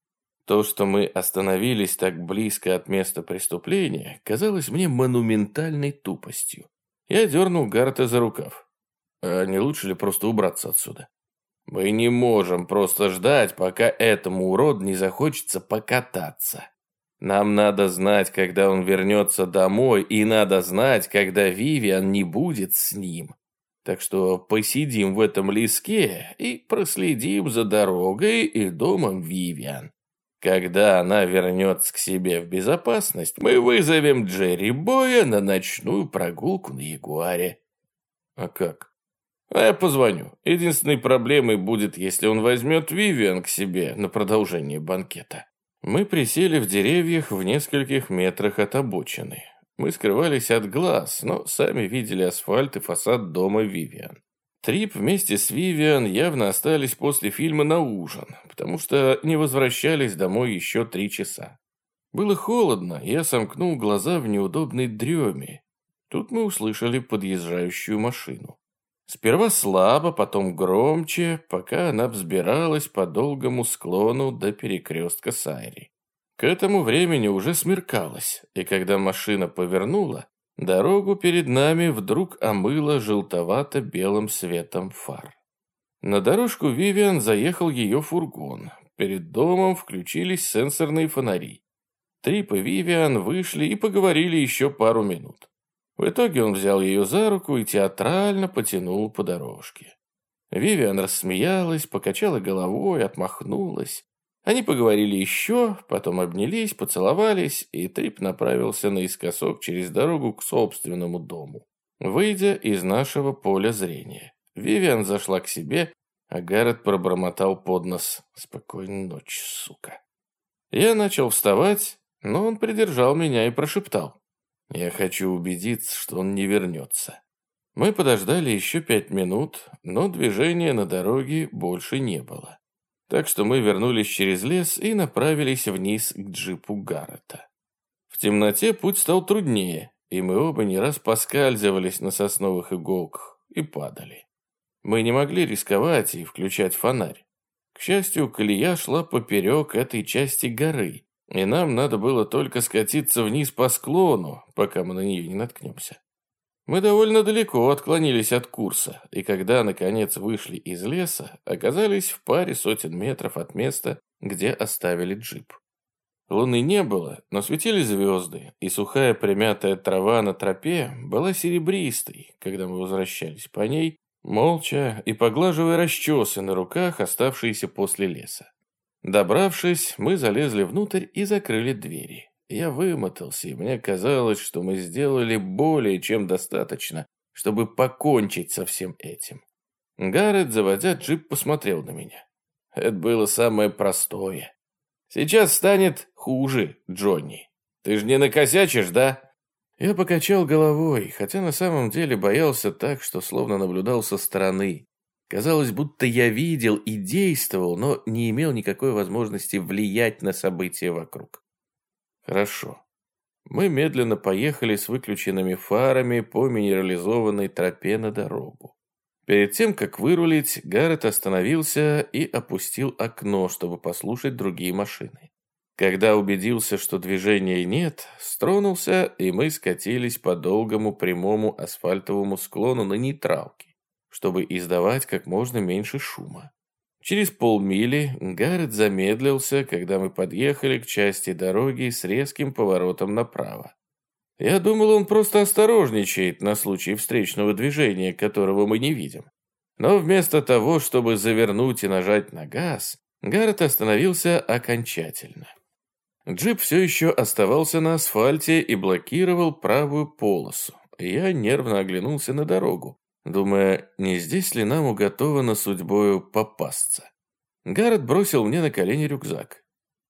То, что мы остановились так близко от места преступления, казалось мне монументальной тупостью. Я дернул Гарта за рукав. А не лучше ли просто убраться отсюда? Мы не можем просто ждать, пока этому уроду не захочется покататься. Нам надо знать, когда он вернется домой, и надо знать, когда Вивиан не будет с ним. Так что посидим в этом леске и проследим за дорогой и домом Вивиан. Когда она вернется к себе в безопасность, мы вызовем Джерри Боя на ночную прогулку на Ягуаре. А как? А я позвоню. Единственной проблемой будет, если он возьмет Вивиан к себе на продолжение банкета. Мы присели в деревьях в нескольких метрах от обочины. Мы скрывались от глаз, но сами видели асфальт и фасад дома Вивиан. Трип вместе с Вивиан явно остались после фильма на ужин, потому что не возвращались домой еще три часа. Было холодно, я сомкнул глаза в неудобной дреме. Тут мы услышали подъезжающую машину. Сперва слабо, потом громче, пока она взбиралась по долгому склону до перекрестка Сайри. К этому времени уже смеркалось, и когда машина повернула, дорогу перед нами вдруг омыло желтовато-белым светом фар. На дорожку Вивиан заехал ее фургон. Перед домом включились сенсорные фонари. Трип и Вивиан вышли и поговорили еще пару минут. В итоге он взял ее за руку и театрально потянул по дорожке. Вивиан рассмеялась, покачала головой, отмахнулась. Они поговорили еще, потом обнялись, поцеловались, и Трип направился наискосок через дорогу к собственному дому, выйдя из нашего поля зрения. Вивиан зашла к себе, а Гаррет пробормотал под нос «Спокойной ночи, сука». Я начал вставать, но он придержал меня и прошептал я хочу убедиться, что он не вернется. Мы подождали еще пять минут, но движения на дороге больше не было. Так что мы вернулись через лес и направились вниз к джипу Гаррета. В темноте путь стал труднее, и мы оба не раз поскальзывались на сосновых иголках и падали. Мы не могли рисковать и включать фонарь. К счастью, колея шла поперек этой части горы, и нам надо было только скатиться вниз по склону, пока мы на нее не наткнемся. Мы довольно далеко отклонились от курса, и когда, наконец, вышли из леса, оказались в паре сотен метров от места, где оставили джип. Луны не было, но светили звезды, и сухая примятая трава на тропе была серебристой, когда мы возвращались по ней, молча и поглаживая расчесы на руках, оставшиеся после леса. Добравшись, мы залезли внутрь и закрыли двери. Я вымотался, и мне казалось, что мы сделали более чем достаточно, чтобы покончить со всем этим. Гаррет, заводя джип, посмотрел на меня. Это было самое простое. Сейчас станет хуже, Джонни. Ты же не накосячишь, да?» Я покачал головой, хотя на самом деле боялся так, что словно наблюдал со стороны. Казалось, будто я видел и действовал, но не имел никакой возможности влиять на события вокруг. Хорошо. Мы медленно поехали с выключенными фарами по минерализованной тропе на дорогу. Перед тем, как вырулить, Гаррет остановился и опустил окно, чтобы послушать другие машины. Когда убедился, что движения нет, стронулся, и мы скатились по долгому прямому асфальтовому склону на нейтралке, чтобы издавать как можно меньше шума. Через полмили Гаррет замедлился, когда мы подъехали к части дороги с резким поворотом направо. Я думал, он просто осторожничает на случай встречного движения, которого мы не видим. Но вместо того, чтобы завернуть и нажать на газ, Гаррет остановился окончательно. Джип все еще оставался на асфальте и блокировал правую полосу. Я нервно оглянулся на дорогу, думая, не здесь ли нам уготовано судьбою попасться. Гаррет бросил мне на колени рюкзак.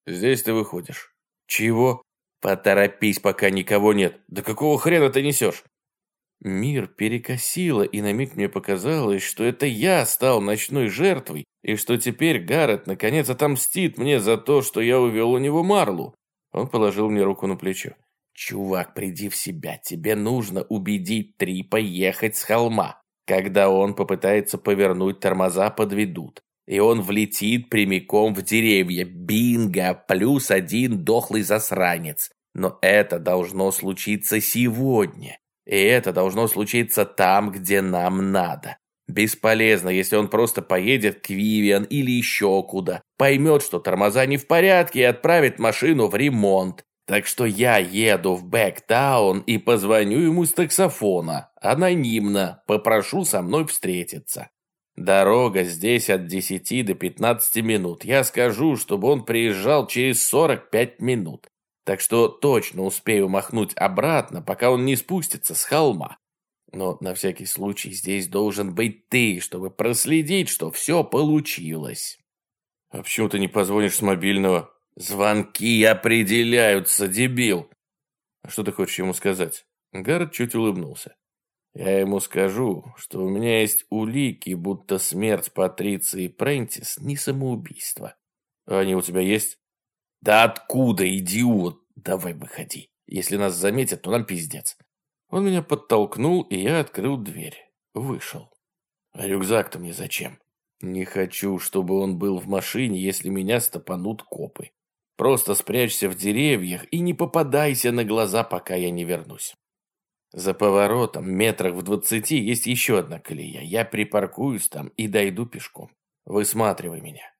«Здесь ты выходишь». «Чего?» «Поторопись, пока никого нет. Да какого хрена ты несешь?» Мир перекосило, и на миг мне показалось, что это я стал ночной жертвой, и что теперь Гаррет наконец отомстит мне за то, что я увел у него Марлу. Он положил мне руку на плечо. «Чувак, приди в себя. Тебе нужно убедить Трипа ехать с холма. Когда он попытается повернуть, тормоза подведут. И он влетит прямиком в деревья. Бинго! Плюс один дохлый засранец. Но это должно случиться сегодня. И это должно случиться там, где нам надо. Бесполезно, если он просто поедет к Вивиан или еще куда. Поймет, что тормоза не в порядке и отправит машину в ремонт. Так что я еду в Бэктаун и позвоню ему с таксофона. Анонимно. Попрошу со мной встретиться. Дорога здесь от 10 до 15 минут. Я скажу, чтобы он приезжал через 45 минут. Так что точно успею махнуть обратно, пока он не спустится с холма. Но на всякий случай здесь должен быть ты, чтобы проследить, что все получилось. А почему ты не позвонишь с мобильного? Звонки определяются, дебил. А что ты хочешь ему сказать? Гаррет чуть улыбнулся. Я ему скажу, что у меня есть улики, будто смерть Патриции Прентис не самоубийство. Они у тебя есть? Да откуда, идиот? Давай выходи. Если нас заметят, то нам пиздец. Он меня подтолкнул, и я открыл дверь. Вышел. А рюкзак-то мне зачем? Не хочу, чтобы он был в машине, если меня стопанут копы. Просто спрячься в деревьях и не попадайся на глаза, пока я не вернусь. За поворотом, метрах в двадцати, есть еще одна колея. Я припаркуюсь там и дойду пешком. Высматривай меня.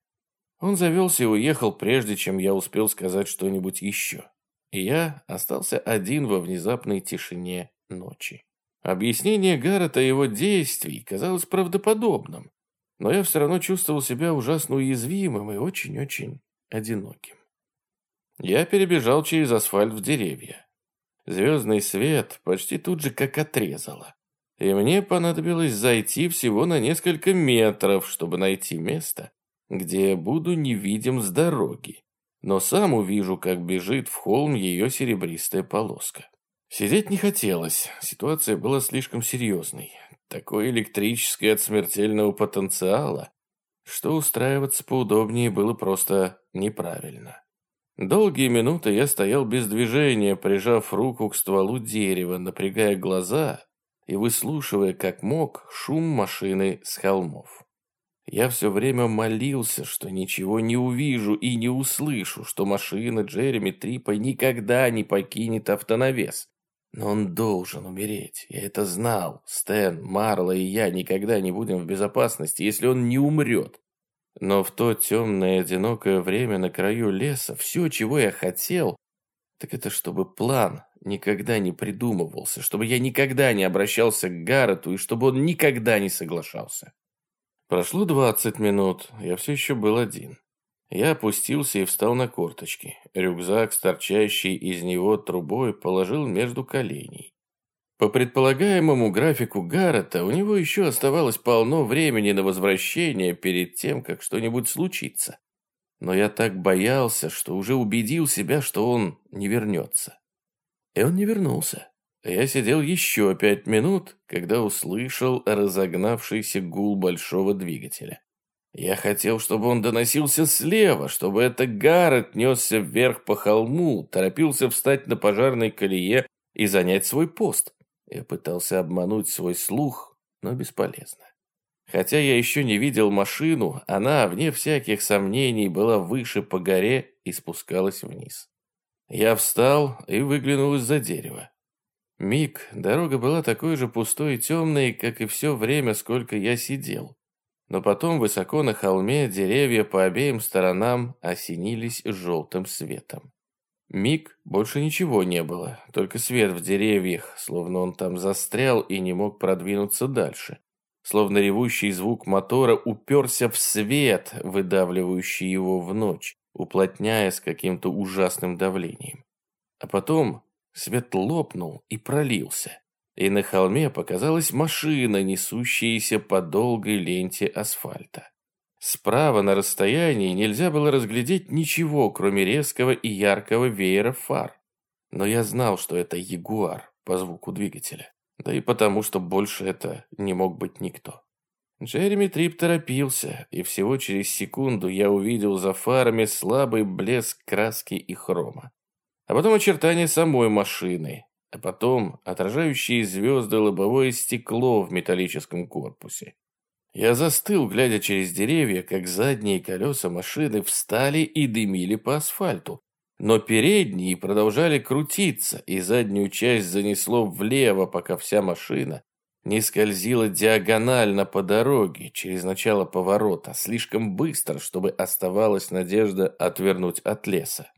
Он завелся и уехал, прежде чем я успел сказать что-нибудь еще. И я остался один во внезапной тишине ночи. Объяснение Гаррета его действий казалось правдоподобным, но я все равно чувствовал себя ужасно уязвимым и очень-очень одиноким. Я перебежал через асфальт в деревья. Звездный свет почти тут же как отрезало. И мне понадобилось зайти всего на несколько метров, чтобы найти место, где я буду невидим с дороги. Но сам увижу, как бежит в холм ее серебристая полоска. Сидеть не хотелось, ситуация была слишком серьезной. Такой электрической от смертельного потенциала, что устраиваться поудобнее было просто неправильно. Долгие минуты я стоял без движения, прижав руку к стволу дерева, напрягая глаза и выслушивая, как мог, шум машины с холмов. Я все время молился, что ничего не увижу и не услышу, что машина Джереми Трипа никогда не покинет автонавес. Но он должен умереть. Я это знал. Стэн, Марла и я никогда не будем в безопасности, если он не умрет. Но в то темное одинокое время на краю леса все, чего я хотел, так это чтобы план никогда не придумывался, чтобы я никогда не обращался к Гаррету и чтобы он никогда не соглашался. Прошло двадцать минут, я все еще был один. Я опустился и встал на корточки. Рюкзак, торчащий из него трубой, положил между коленей. По предполагаемому графику Гаррета, у него еще оставалось полно времени на возвращение перед тем, как что-нибудь случится. но я так боялся, что уже убедил себя, что он не вернется. И он не вернулся. Я сидел еще пять минут, когда услышал разогнавшийся гул большого двигателя. Я хотел, чтобы он доносился слева, чтобы это Гаррет несся вверх по холму, торопился встать на пожарной колее и занять свой пост. Я пытался обмануть свой слух, но бесполезно. Хотя я еще не видел машину, она, вне всяких сомнений, была выше по горе и спускалась вниз. Я встал и выглянул из-за дерева. Миг, дорога была такой же пустой и темной, как и все время, сколько я сидел. Но потом высоко на холме деревья по обеим сторонам осенились желтым светом. Миг больше ничего не было, только свет в деревьях, словно он там застрял и не мог продвинуться дальше. Словно ревущий звук мотора уперся в свет, выдавливающий его в ночь, уплотняя с каким-то ужасным давлением. А потом Свет лопнул и пролился, и на холме показалась машина, несущаяся по долгой ленте асфальта. Справа на расстоянии нельзя было разглядеть ничего, кроме резкого и яркого веера фар. Но я знал, что это Ягуар по звуку двигателя. Да и потому, что больше это не мог быть никто. Джереми Трип торопился, и всего через секунду я увидел за фарами слабый блеск краски и хрома а потом очертания самой машины, а потом отражающие звезды лобовое стекло в металлическом корпусе. Я застыл, глядя через деревья, как задние колеса машины встали и дымили по асфальту, но передние продолжали крутиться, и заднюю часть занесло влево, пока вся машина не скользила диагонально по дороге через начало поворота, слишком быстро, чтобы оставалась надежда отвернуть от леса.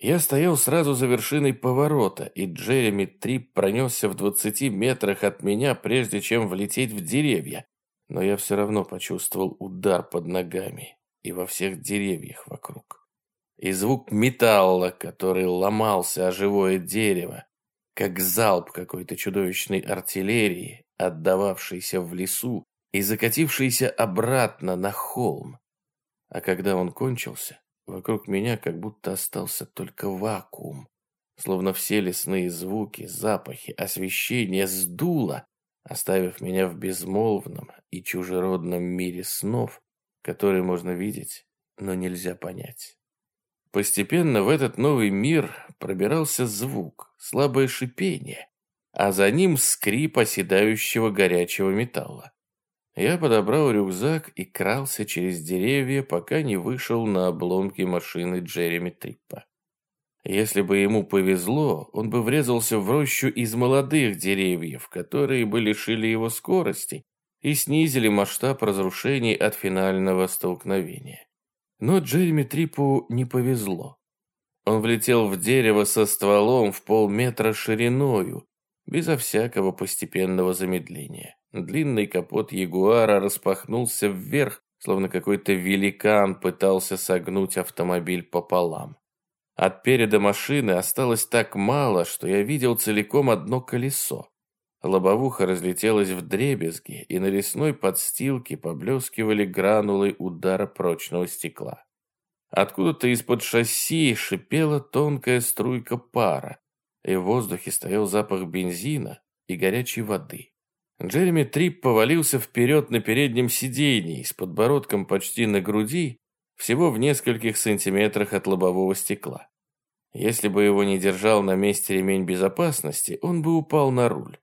Я стоял сразу за вершиной поворота, и Джереми Трип пронесся в двадцати метрах от меня, прежде чем влететь в деревья. Но я все равно почувствовал удар под ногами и во всех деревьях вокруг. И звук металла, который ломался о живое дерево, как залп какой-то чудовищной артиллерии, отдававшийся в лесу и закатившийся обратно на холм. А когда он кончился, Вокруг меня как будто остался только вакуум. Словно все лесные звуки, запахи, освещение сдуло, оставив меня в безмолвном и чужеродном мире снов, который можно видеть, но нельзя понять. Постепенно в этот новый мир пробирался звук, слабое шипение, а за ним скрип оседающего горячего металла. Я подобрал рюкзак и крался через деревья, пока не вышел на обломки машины Джереми Триппа. Если бы ему повезло, он бы врезался в рощу из молодых деревьев, которые бы лишили его скорости и снизили масштаб разрушений от финального столкновения. Но Джереми Трипу не повезло. Он влетел в дерево со стволом в полметра шириною, безо всякого постепенного замедления. Длинный капот Ягуара распахнулся вверх, словно какой-то великан пытался согнуть автомобиль пополам. От переда машины осталось так мало, что я видел целиком одно колесо. Лобовуха разлетелась в дребезги, и на лесной подстилке поблескивали гранулы удара прочного стекла. Откуда-то из-под шасси шипела тонкая струйка пара, и в воздухе стоял запах бензина и горячей воды. Джереми Трип повалился вперед на переднем сиденье, с подбородком почти на груди, всего в нескольких сантиметрах от лобового стекла. Если бы его не держал на месте ремень безопасности, он бы упал на руль.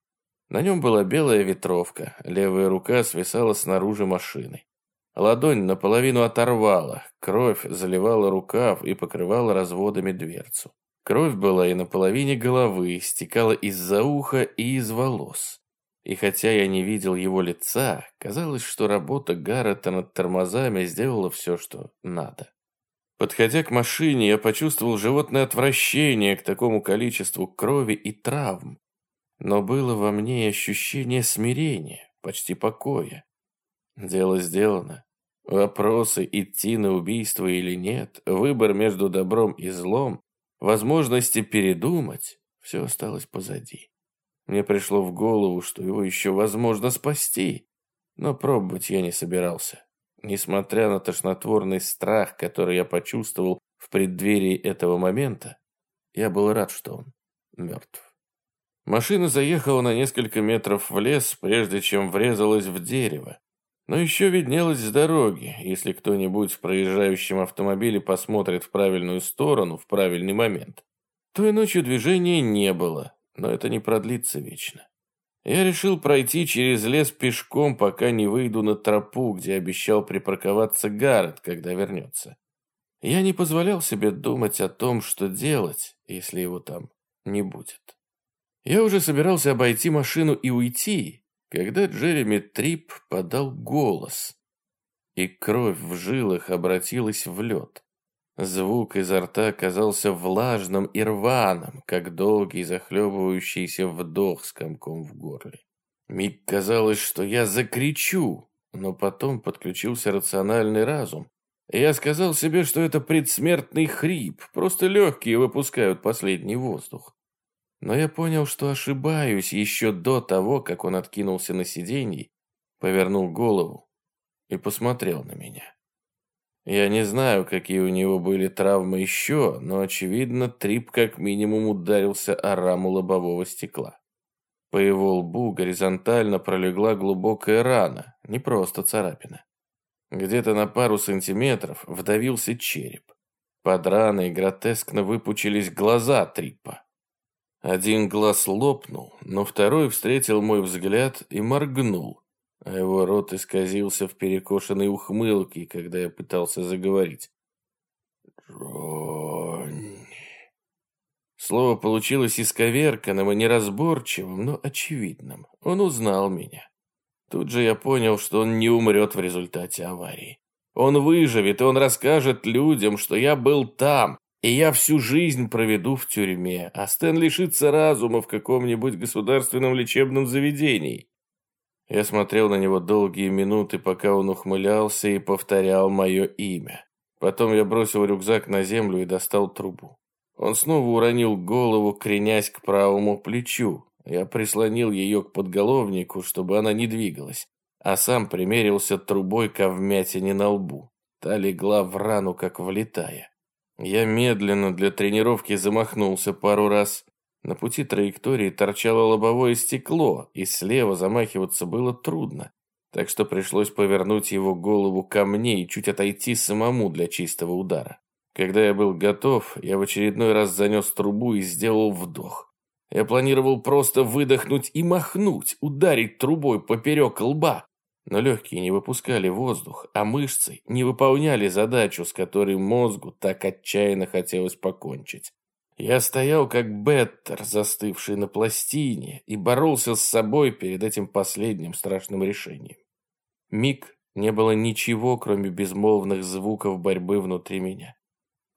На нем была белая ветровка, левая рука свисала снаружи машины. Ладонь наполовину оторвала, кровь заливала рукав и покрывала разводами дверцу. Кровь была и на половине головы, стекала из-за уха и из волос. И хотя я не видел его лица, казалось, что работа Гаррета над тормозами сделала все, что надо. Подходя к машине, я почувствовал животное отвращение к такому количеству крови и травм. Но было во мне ощущение смирения, почти покоя. Дело сделано. Вопросы, идти на убийство или нет, выбор между добром и злом, возможности передумать, все осталось позади. Мне пришло в голову, что его еще возможно спасти, но пробовать я не собирался. несмотря на тошнотворный страх, который я почувствовал в преддверии этого момента, я был рад, что он мертв. Машина заехала на несколько метров в лес, прежде чем врезалась в дерево. Но еще виднелась с дороги, если кто-нибудь в проезжающем автомобиле посмотрит в правильную сторону в правильный момент. Той ночью движения не было, но это не продлится вечно. Я решил пройти через лес пешком, пока не выйду на тропу, где обещал припарковаться Гаррет, когда вернется. Я не позволял себе думать о том, что делать, если его там не будет. Я уже собирался обойти машину и уйти, когда Джереми Трип подал голос, и кровь в жилах обратилась в лед. Звук изо рта оказался влажным и рваным, как долгий захлебывающийся вдох с комком в горле. Миг казалось, что я закричу, но потом подключился рациональный разум. Я сказал себе, что это предсмертный хрип, просто легкие выпускают последний воздух. Но я понял, что ошибаюсь еще до того, как он откинулся на сиденье, повернул голову и посмотрел на меня. Я не знаю, какие у него были травмы еще, но, очевидно, Трип как минимум ударился о раму лобового стекла. По его лбу горизонтально пролегла глубокая рана, не просто царапина. Где-то на пару сантиметров вдавился череп. Под раной гротескно выпучились глаза Триппа. Один глаз лопнул, но второй встретил мой взгляд и моргнул, а его рот исказился в перекошенной ухмылке, когда я пытался заговорить. «Джонни...» Слово получилось исковерканным и неразборчивым, но очевидным. Он узнал меня. Тут же я понял, что он не умрет в результате аварии. Он выживет, и он расскажет людям, что я был там, и я всю жизнь проведу в тюрьме, а Стэн лишится разума в каком-нибудь государственном лечебном заведении. Я смотрел на него долгие минуты, пока он ухмылялся и повторял мое имя. Потом я бросил рюкзак на землю и достал трубу. Он снова уронил голову, кренясь к правому плечу. Я прислонил ее к подголовнику, чтобы она не двигалась, а сам примерился трубой ко вмятине на лбу. Та легла в рану, как влетая. Я медленно для тренировки замахнулся пару раз, на пути траектории торчало лобовое стекло, и слева замахиваться было трудно, так что пришлось повернуть его голову ко мне и чуть отойти самому для чистого удара. Когда я был готов, я в очередной раз занес трубу и сделал вдох. Я планировал просто выдохнуть и махнуть, ударить трубой поперек лба. Но легкие не выпускали воздух, а мышцы не выполняли задачу, с которой мозгу так отчаянно хотелось покончить. Я стоял как Беттер, застывший на пластине, и боролся с собой перед этим последним страшным решением. Миг не было ничего, кроме безмолвных звуков борьбы внутри меня.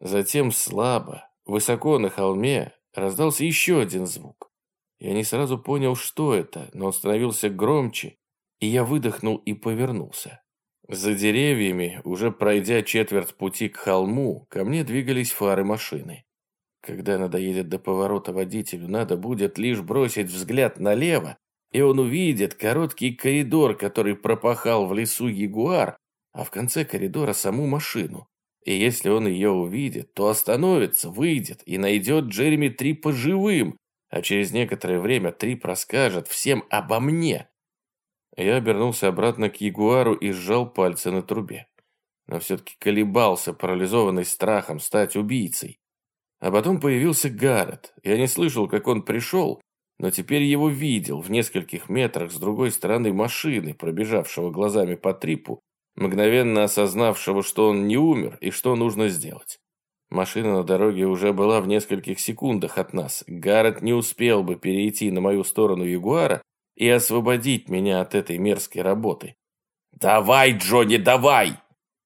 Затем слабо, высоко на холме, раздался еще один звук. Я не сразу понял, что это, но он становился громче, и я выдохнул и повернулся. За деревьями, уже пройдя четверть пути к холму, ко мне двигались фары машины. Когда она доедет до поворота водителю, надо будет лишь бросить взгляд налево, и он увидит короткий коридор, который пропахал в лесу ягуар, а в конце коридора саму машину. И если он ее увидит, то остановится, выйдет и найдет Джереми Трипа живым, а через некоторое время Трип расскажет всем обо мне. Я обернулся обратно к ягуару и сжал пальцы на трубе. Но все-таки колебался, парализованный страхом стать убийцей. А потом появился Гаррет. Я не слышал, как он пришел, но теперь его видел в нескольких метрах с другой стороны машины, пробежавшего глазами по трипу, мгновенно осознавшего, что он не умер и что нужно сделать. Машина на дороге уже была в нескольких секундах от нас. Гаррет не успел бы перейти на мою сторону Ягуара и освободить меня от этой мерзкой работы. «Давай, Джонни, давай!»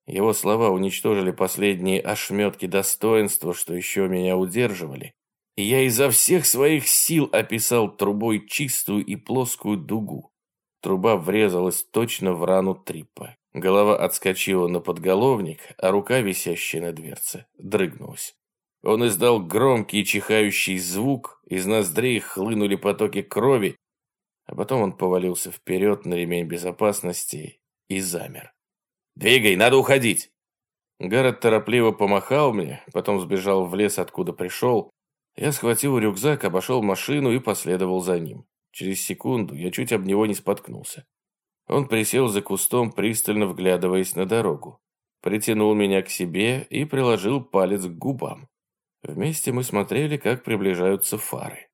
Его слова уничтожили последние ошметки достоинства, что еще меня удерживали, и я изо всех своих сил описал трубой чистую и плоскую дугу. Труба врезалась точно в рану Триппа. Голова отскочила на подголовник, а рука, висящая на дверце, дрыгнулась. Он издал громкий чихающий звук, из ноздрей хлынули потоки крови, а потом он повалился вперед на ремень безопасности и замер. Двигай, надо уходить!» Гаррет торопливо помахал мне, потом сбежал в лес, откуда пришел. Я схватил рюкзак, обошел машину и последовал за ним. Через секунду я чуть об него не споткнулся. Он присел за кустом, пристально вглядываясь на дорогу. Притянул меня к себе и приложил палец к губам. Вместе мы смотрели, как приближаются фары.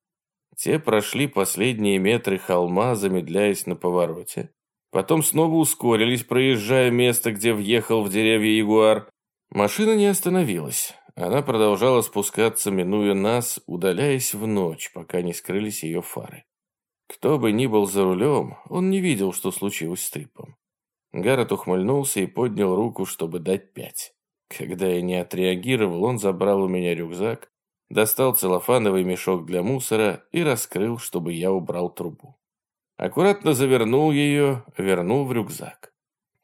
Те прошли последние метры холма, замедляясь на повороте. Потом снова ускорились, проезжая место, где въехал в деревья ягуар. Машина не остановилась. Она продолжала спускаться, минуя нас, удаляясь в ночь, пока не скрылись ее фары. Кто бы ни был за рулем, он не видел, что случилось с Трипом. Гаррет ухмыльнулся и поднял руку, чтобы дать пять. Когда я не отреагировал, он забрал у меня рюкзак, достал целлофановый мешок для мусора и раскрыл, чтобы я убрал трубу. Аккуратно завернул ее, вернул в рюкзак.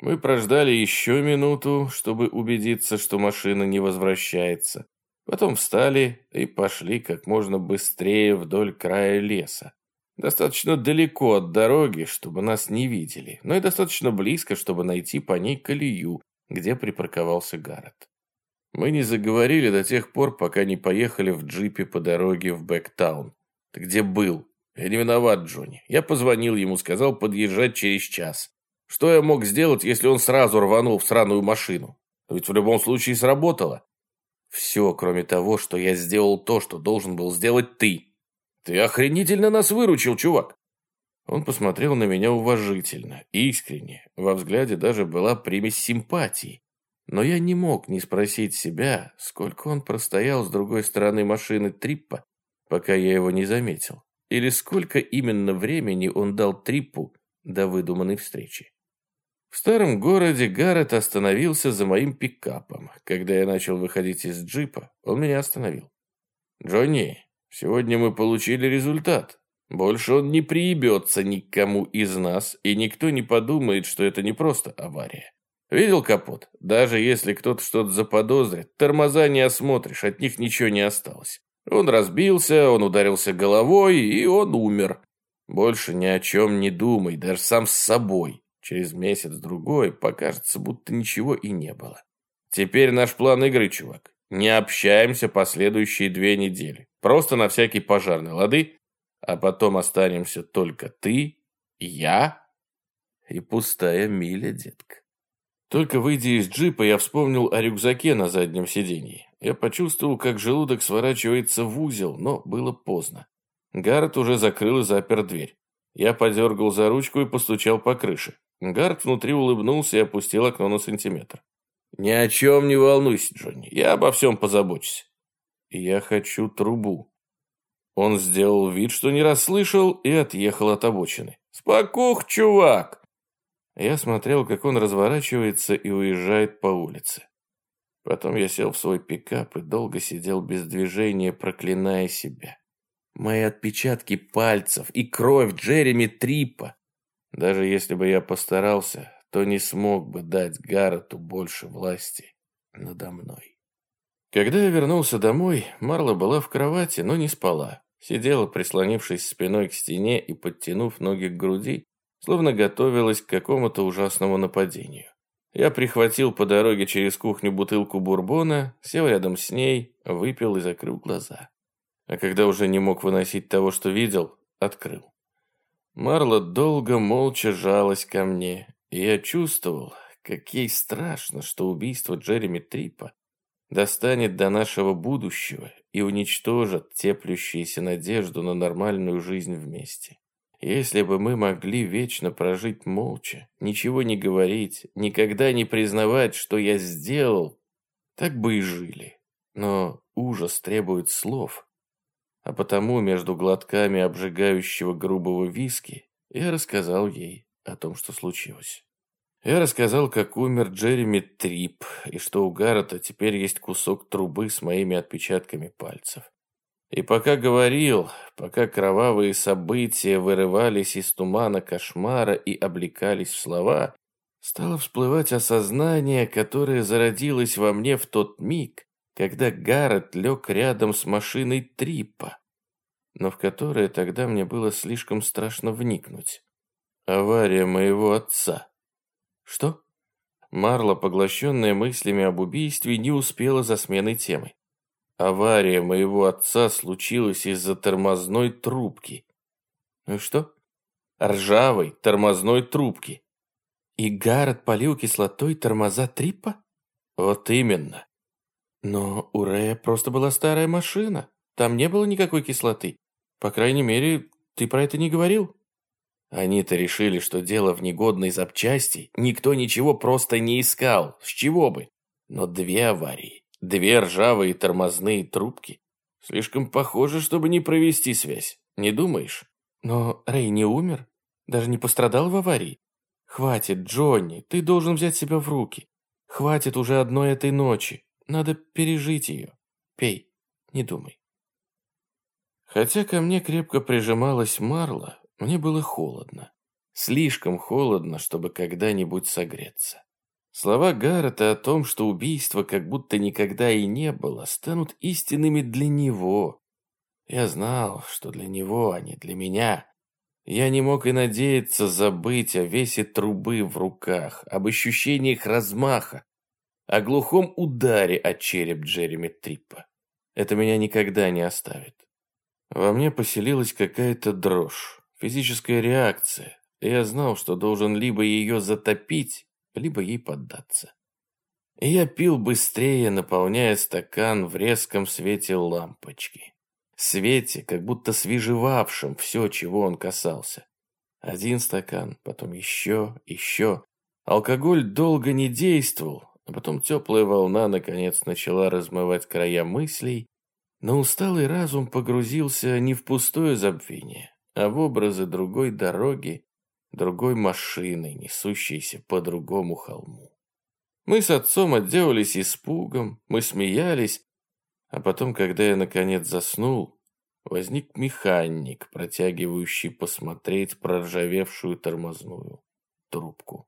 Мы прождали еще минуту, чтобы убедиться, что машина не возвращается. Потом встали и пошли как можно быстрее вдоль края леса. Достаточно далеко от дороги, чтобы нас не видели, но и достаточно близко, чтобы найти по ней колею, где припарковался Гаррет. Мы не заговорили до тех пор, пока не поехали в джипе по дороге в Бэктаун. Ты где был? Я не виноват, Джонни. Я позвонил ему, сказал подъезжать через час. Что я мог сделать, если он сразу рванул в сраную машину? Ведь в любом случае сработало. Все, кроме того, что я сделал то, что должен был сделать ты. Ты охренительно нас выручил, чувак. Он посмотрел на меня уважительно, искренне. Во взгляде даже была примесь симпатии. Но я не мог не спросить себя, сколько он простоял с другой стороны машины Триппа, пока я его не заметил. Или сколько именно времени он дал Триппу до выдуманной встречи. В старом городе Гаррет остановился за моим пикапом. Когда я начал выходить из джипа, он меня остановил. «Джонни, Сегодня мы получили результат. Больше он не приебется никому из нас, и никто не подумает, что это не просто авария. Видел капот? Даже если кто-то что-то заподозрит, тормоза не осмотришь, от них ничего не осталось. Он разбился, он ударился головой, и он умер. Больше ни о чем не думай, даже сам с собой. Через месяц-другой покажется, будто ничего и не было. Теперь наш план игры, чувак. Не общаемся последующие две недели. Просто на всякий пожарный, лады? А потом останемся только ты, я и пустая миля, детка. Только выйдя из джипа, я вспомнил о рюкзаке на заднем сиденье. Я почувствовал, как желудок сворачивается в узел, но было поздно. Гаррет уже закрыл и запер дверь. Я подергал за ручку и постучал по крыше. Гаррет внутри улыбнулся и опустил окно на сантиметр. «Ни о чем не волнуйся, Джонни, я обо всем позабочусь». «Я хочу трубу». Он сделал вид, что не расслышал, и отъехал от обочины. «Спокух, чувак!» Я смотрел, как он разворачивается и уезжает по улице. Потом я сел в свой пикап и долго сидел без движения, проклиная себя. Мои отпечатки пальцев и кровь Джереми Трипа. Даже если бы я постарался, то не смог бы дать Гаррету больше власти надо мной. Когда я вернулся домой, Марла была в кровати, но не спала. Сидела, прислонившись спиной к стене и подтянув ноги к груди, словно готовилась к какому-то ужасному нападению. Я прихватил по дороге через кухню бутылку бурбона, сел рядом с ней, выпил и закрыл глаза. А когда уже не мог выносить того, что видел, открыл. Марла долго молча жалась ко мне, я чувствовал, как ей страшно, что убийство Джереми Трипа достанет до нашего будущего и уничтожит теплющуюся надежду на нормальную жизнь вместе. Если бы мы могли вечно прожить молча, ничего не говорить, никогда не признавать, что я сделал, так бы и жили. Но ужас требует слов, а потому между глотками обжигающего грубого виски я рассказал ей о том, что случилось. Я рассказал, как умер Джереми Трип, и что у Гаррета теперь есть кусок трубы с моими отпечатками пальцев. И пока говорил, пока кровавые события вырывались из тумана кошмара и облекались в слова, стало всплывать осознание, которое зародилось во мне в тот миг, когда Гаррет лег рядом с машиной Трипа, но в которое тогда мне было слишком страшно вникнуть. Авария моего отца. Что? Марла, поглощенная мыслями об убийстве, не успела за сменой темы. Авария моего отца случилась из-за тормозной трубки. Ну и что? Ржавой тормозной трубки. И Гаррет полил кислотой тормоза Триппа? Вот именно. Но у Рэя просто была старая машина. Там не было никакой кислоты. По крайней мере, ты про это не говорил. Они-то решили, что дело в негодной запчасти. Никто ничего просто не искал. С чего бы? Но две аварии, две ржавые тормозные трубки. Слишком похоже, чтобы не провести связь. Не думаешь? Но Рэй не умер? Даже не пострадал в аварии? Хватит, Джонни, ты должен взять себя в руки. Хватит уже одной этой ночи. Надо пережить ее. Пей, не думай. Хотя ко мне крепко прижималась Марла, мне было холодно. Слишком холодно, чтобы когда-нибудь согреться. Слова Гаррета о том, что убийства как будто никогда и не было, станут истинными для него. Я знал, что для него, а не для меня. Я не мог и надеяться забыть о весе трубы в руках, об ощущениях размаха, о глухом ударе от череп Джереми Триппа. Это меня никогда не оставит. Во мне поселилась какая-то дрожь, физическая реакция, я знал, что должен либо ее затопить, либо ей поддаться. И я пил быстрее, наполняя стакан в резком свете лампочки. Свете, как будто свежевавшем все, чего он касался. Один стакан, потом еще, еще. Алкоголь долго не действовал, а потом теплая волна наконец начала размывать края мыслей, но усталый разум погрузился не в пустое забвение, а в образы другой дороги, другой машины, несущейся по другому холму. Мы с отцом отделались испугом, мы смеялись, а потом, когда я наконец заснул, возник механик, протягивающий посмотреть проржавевшую тормозную трубку.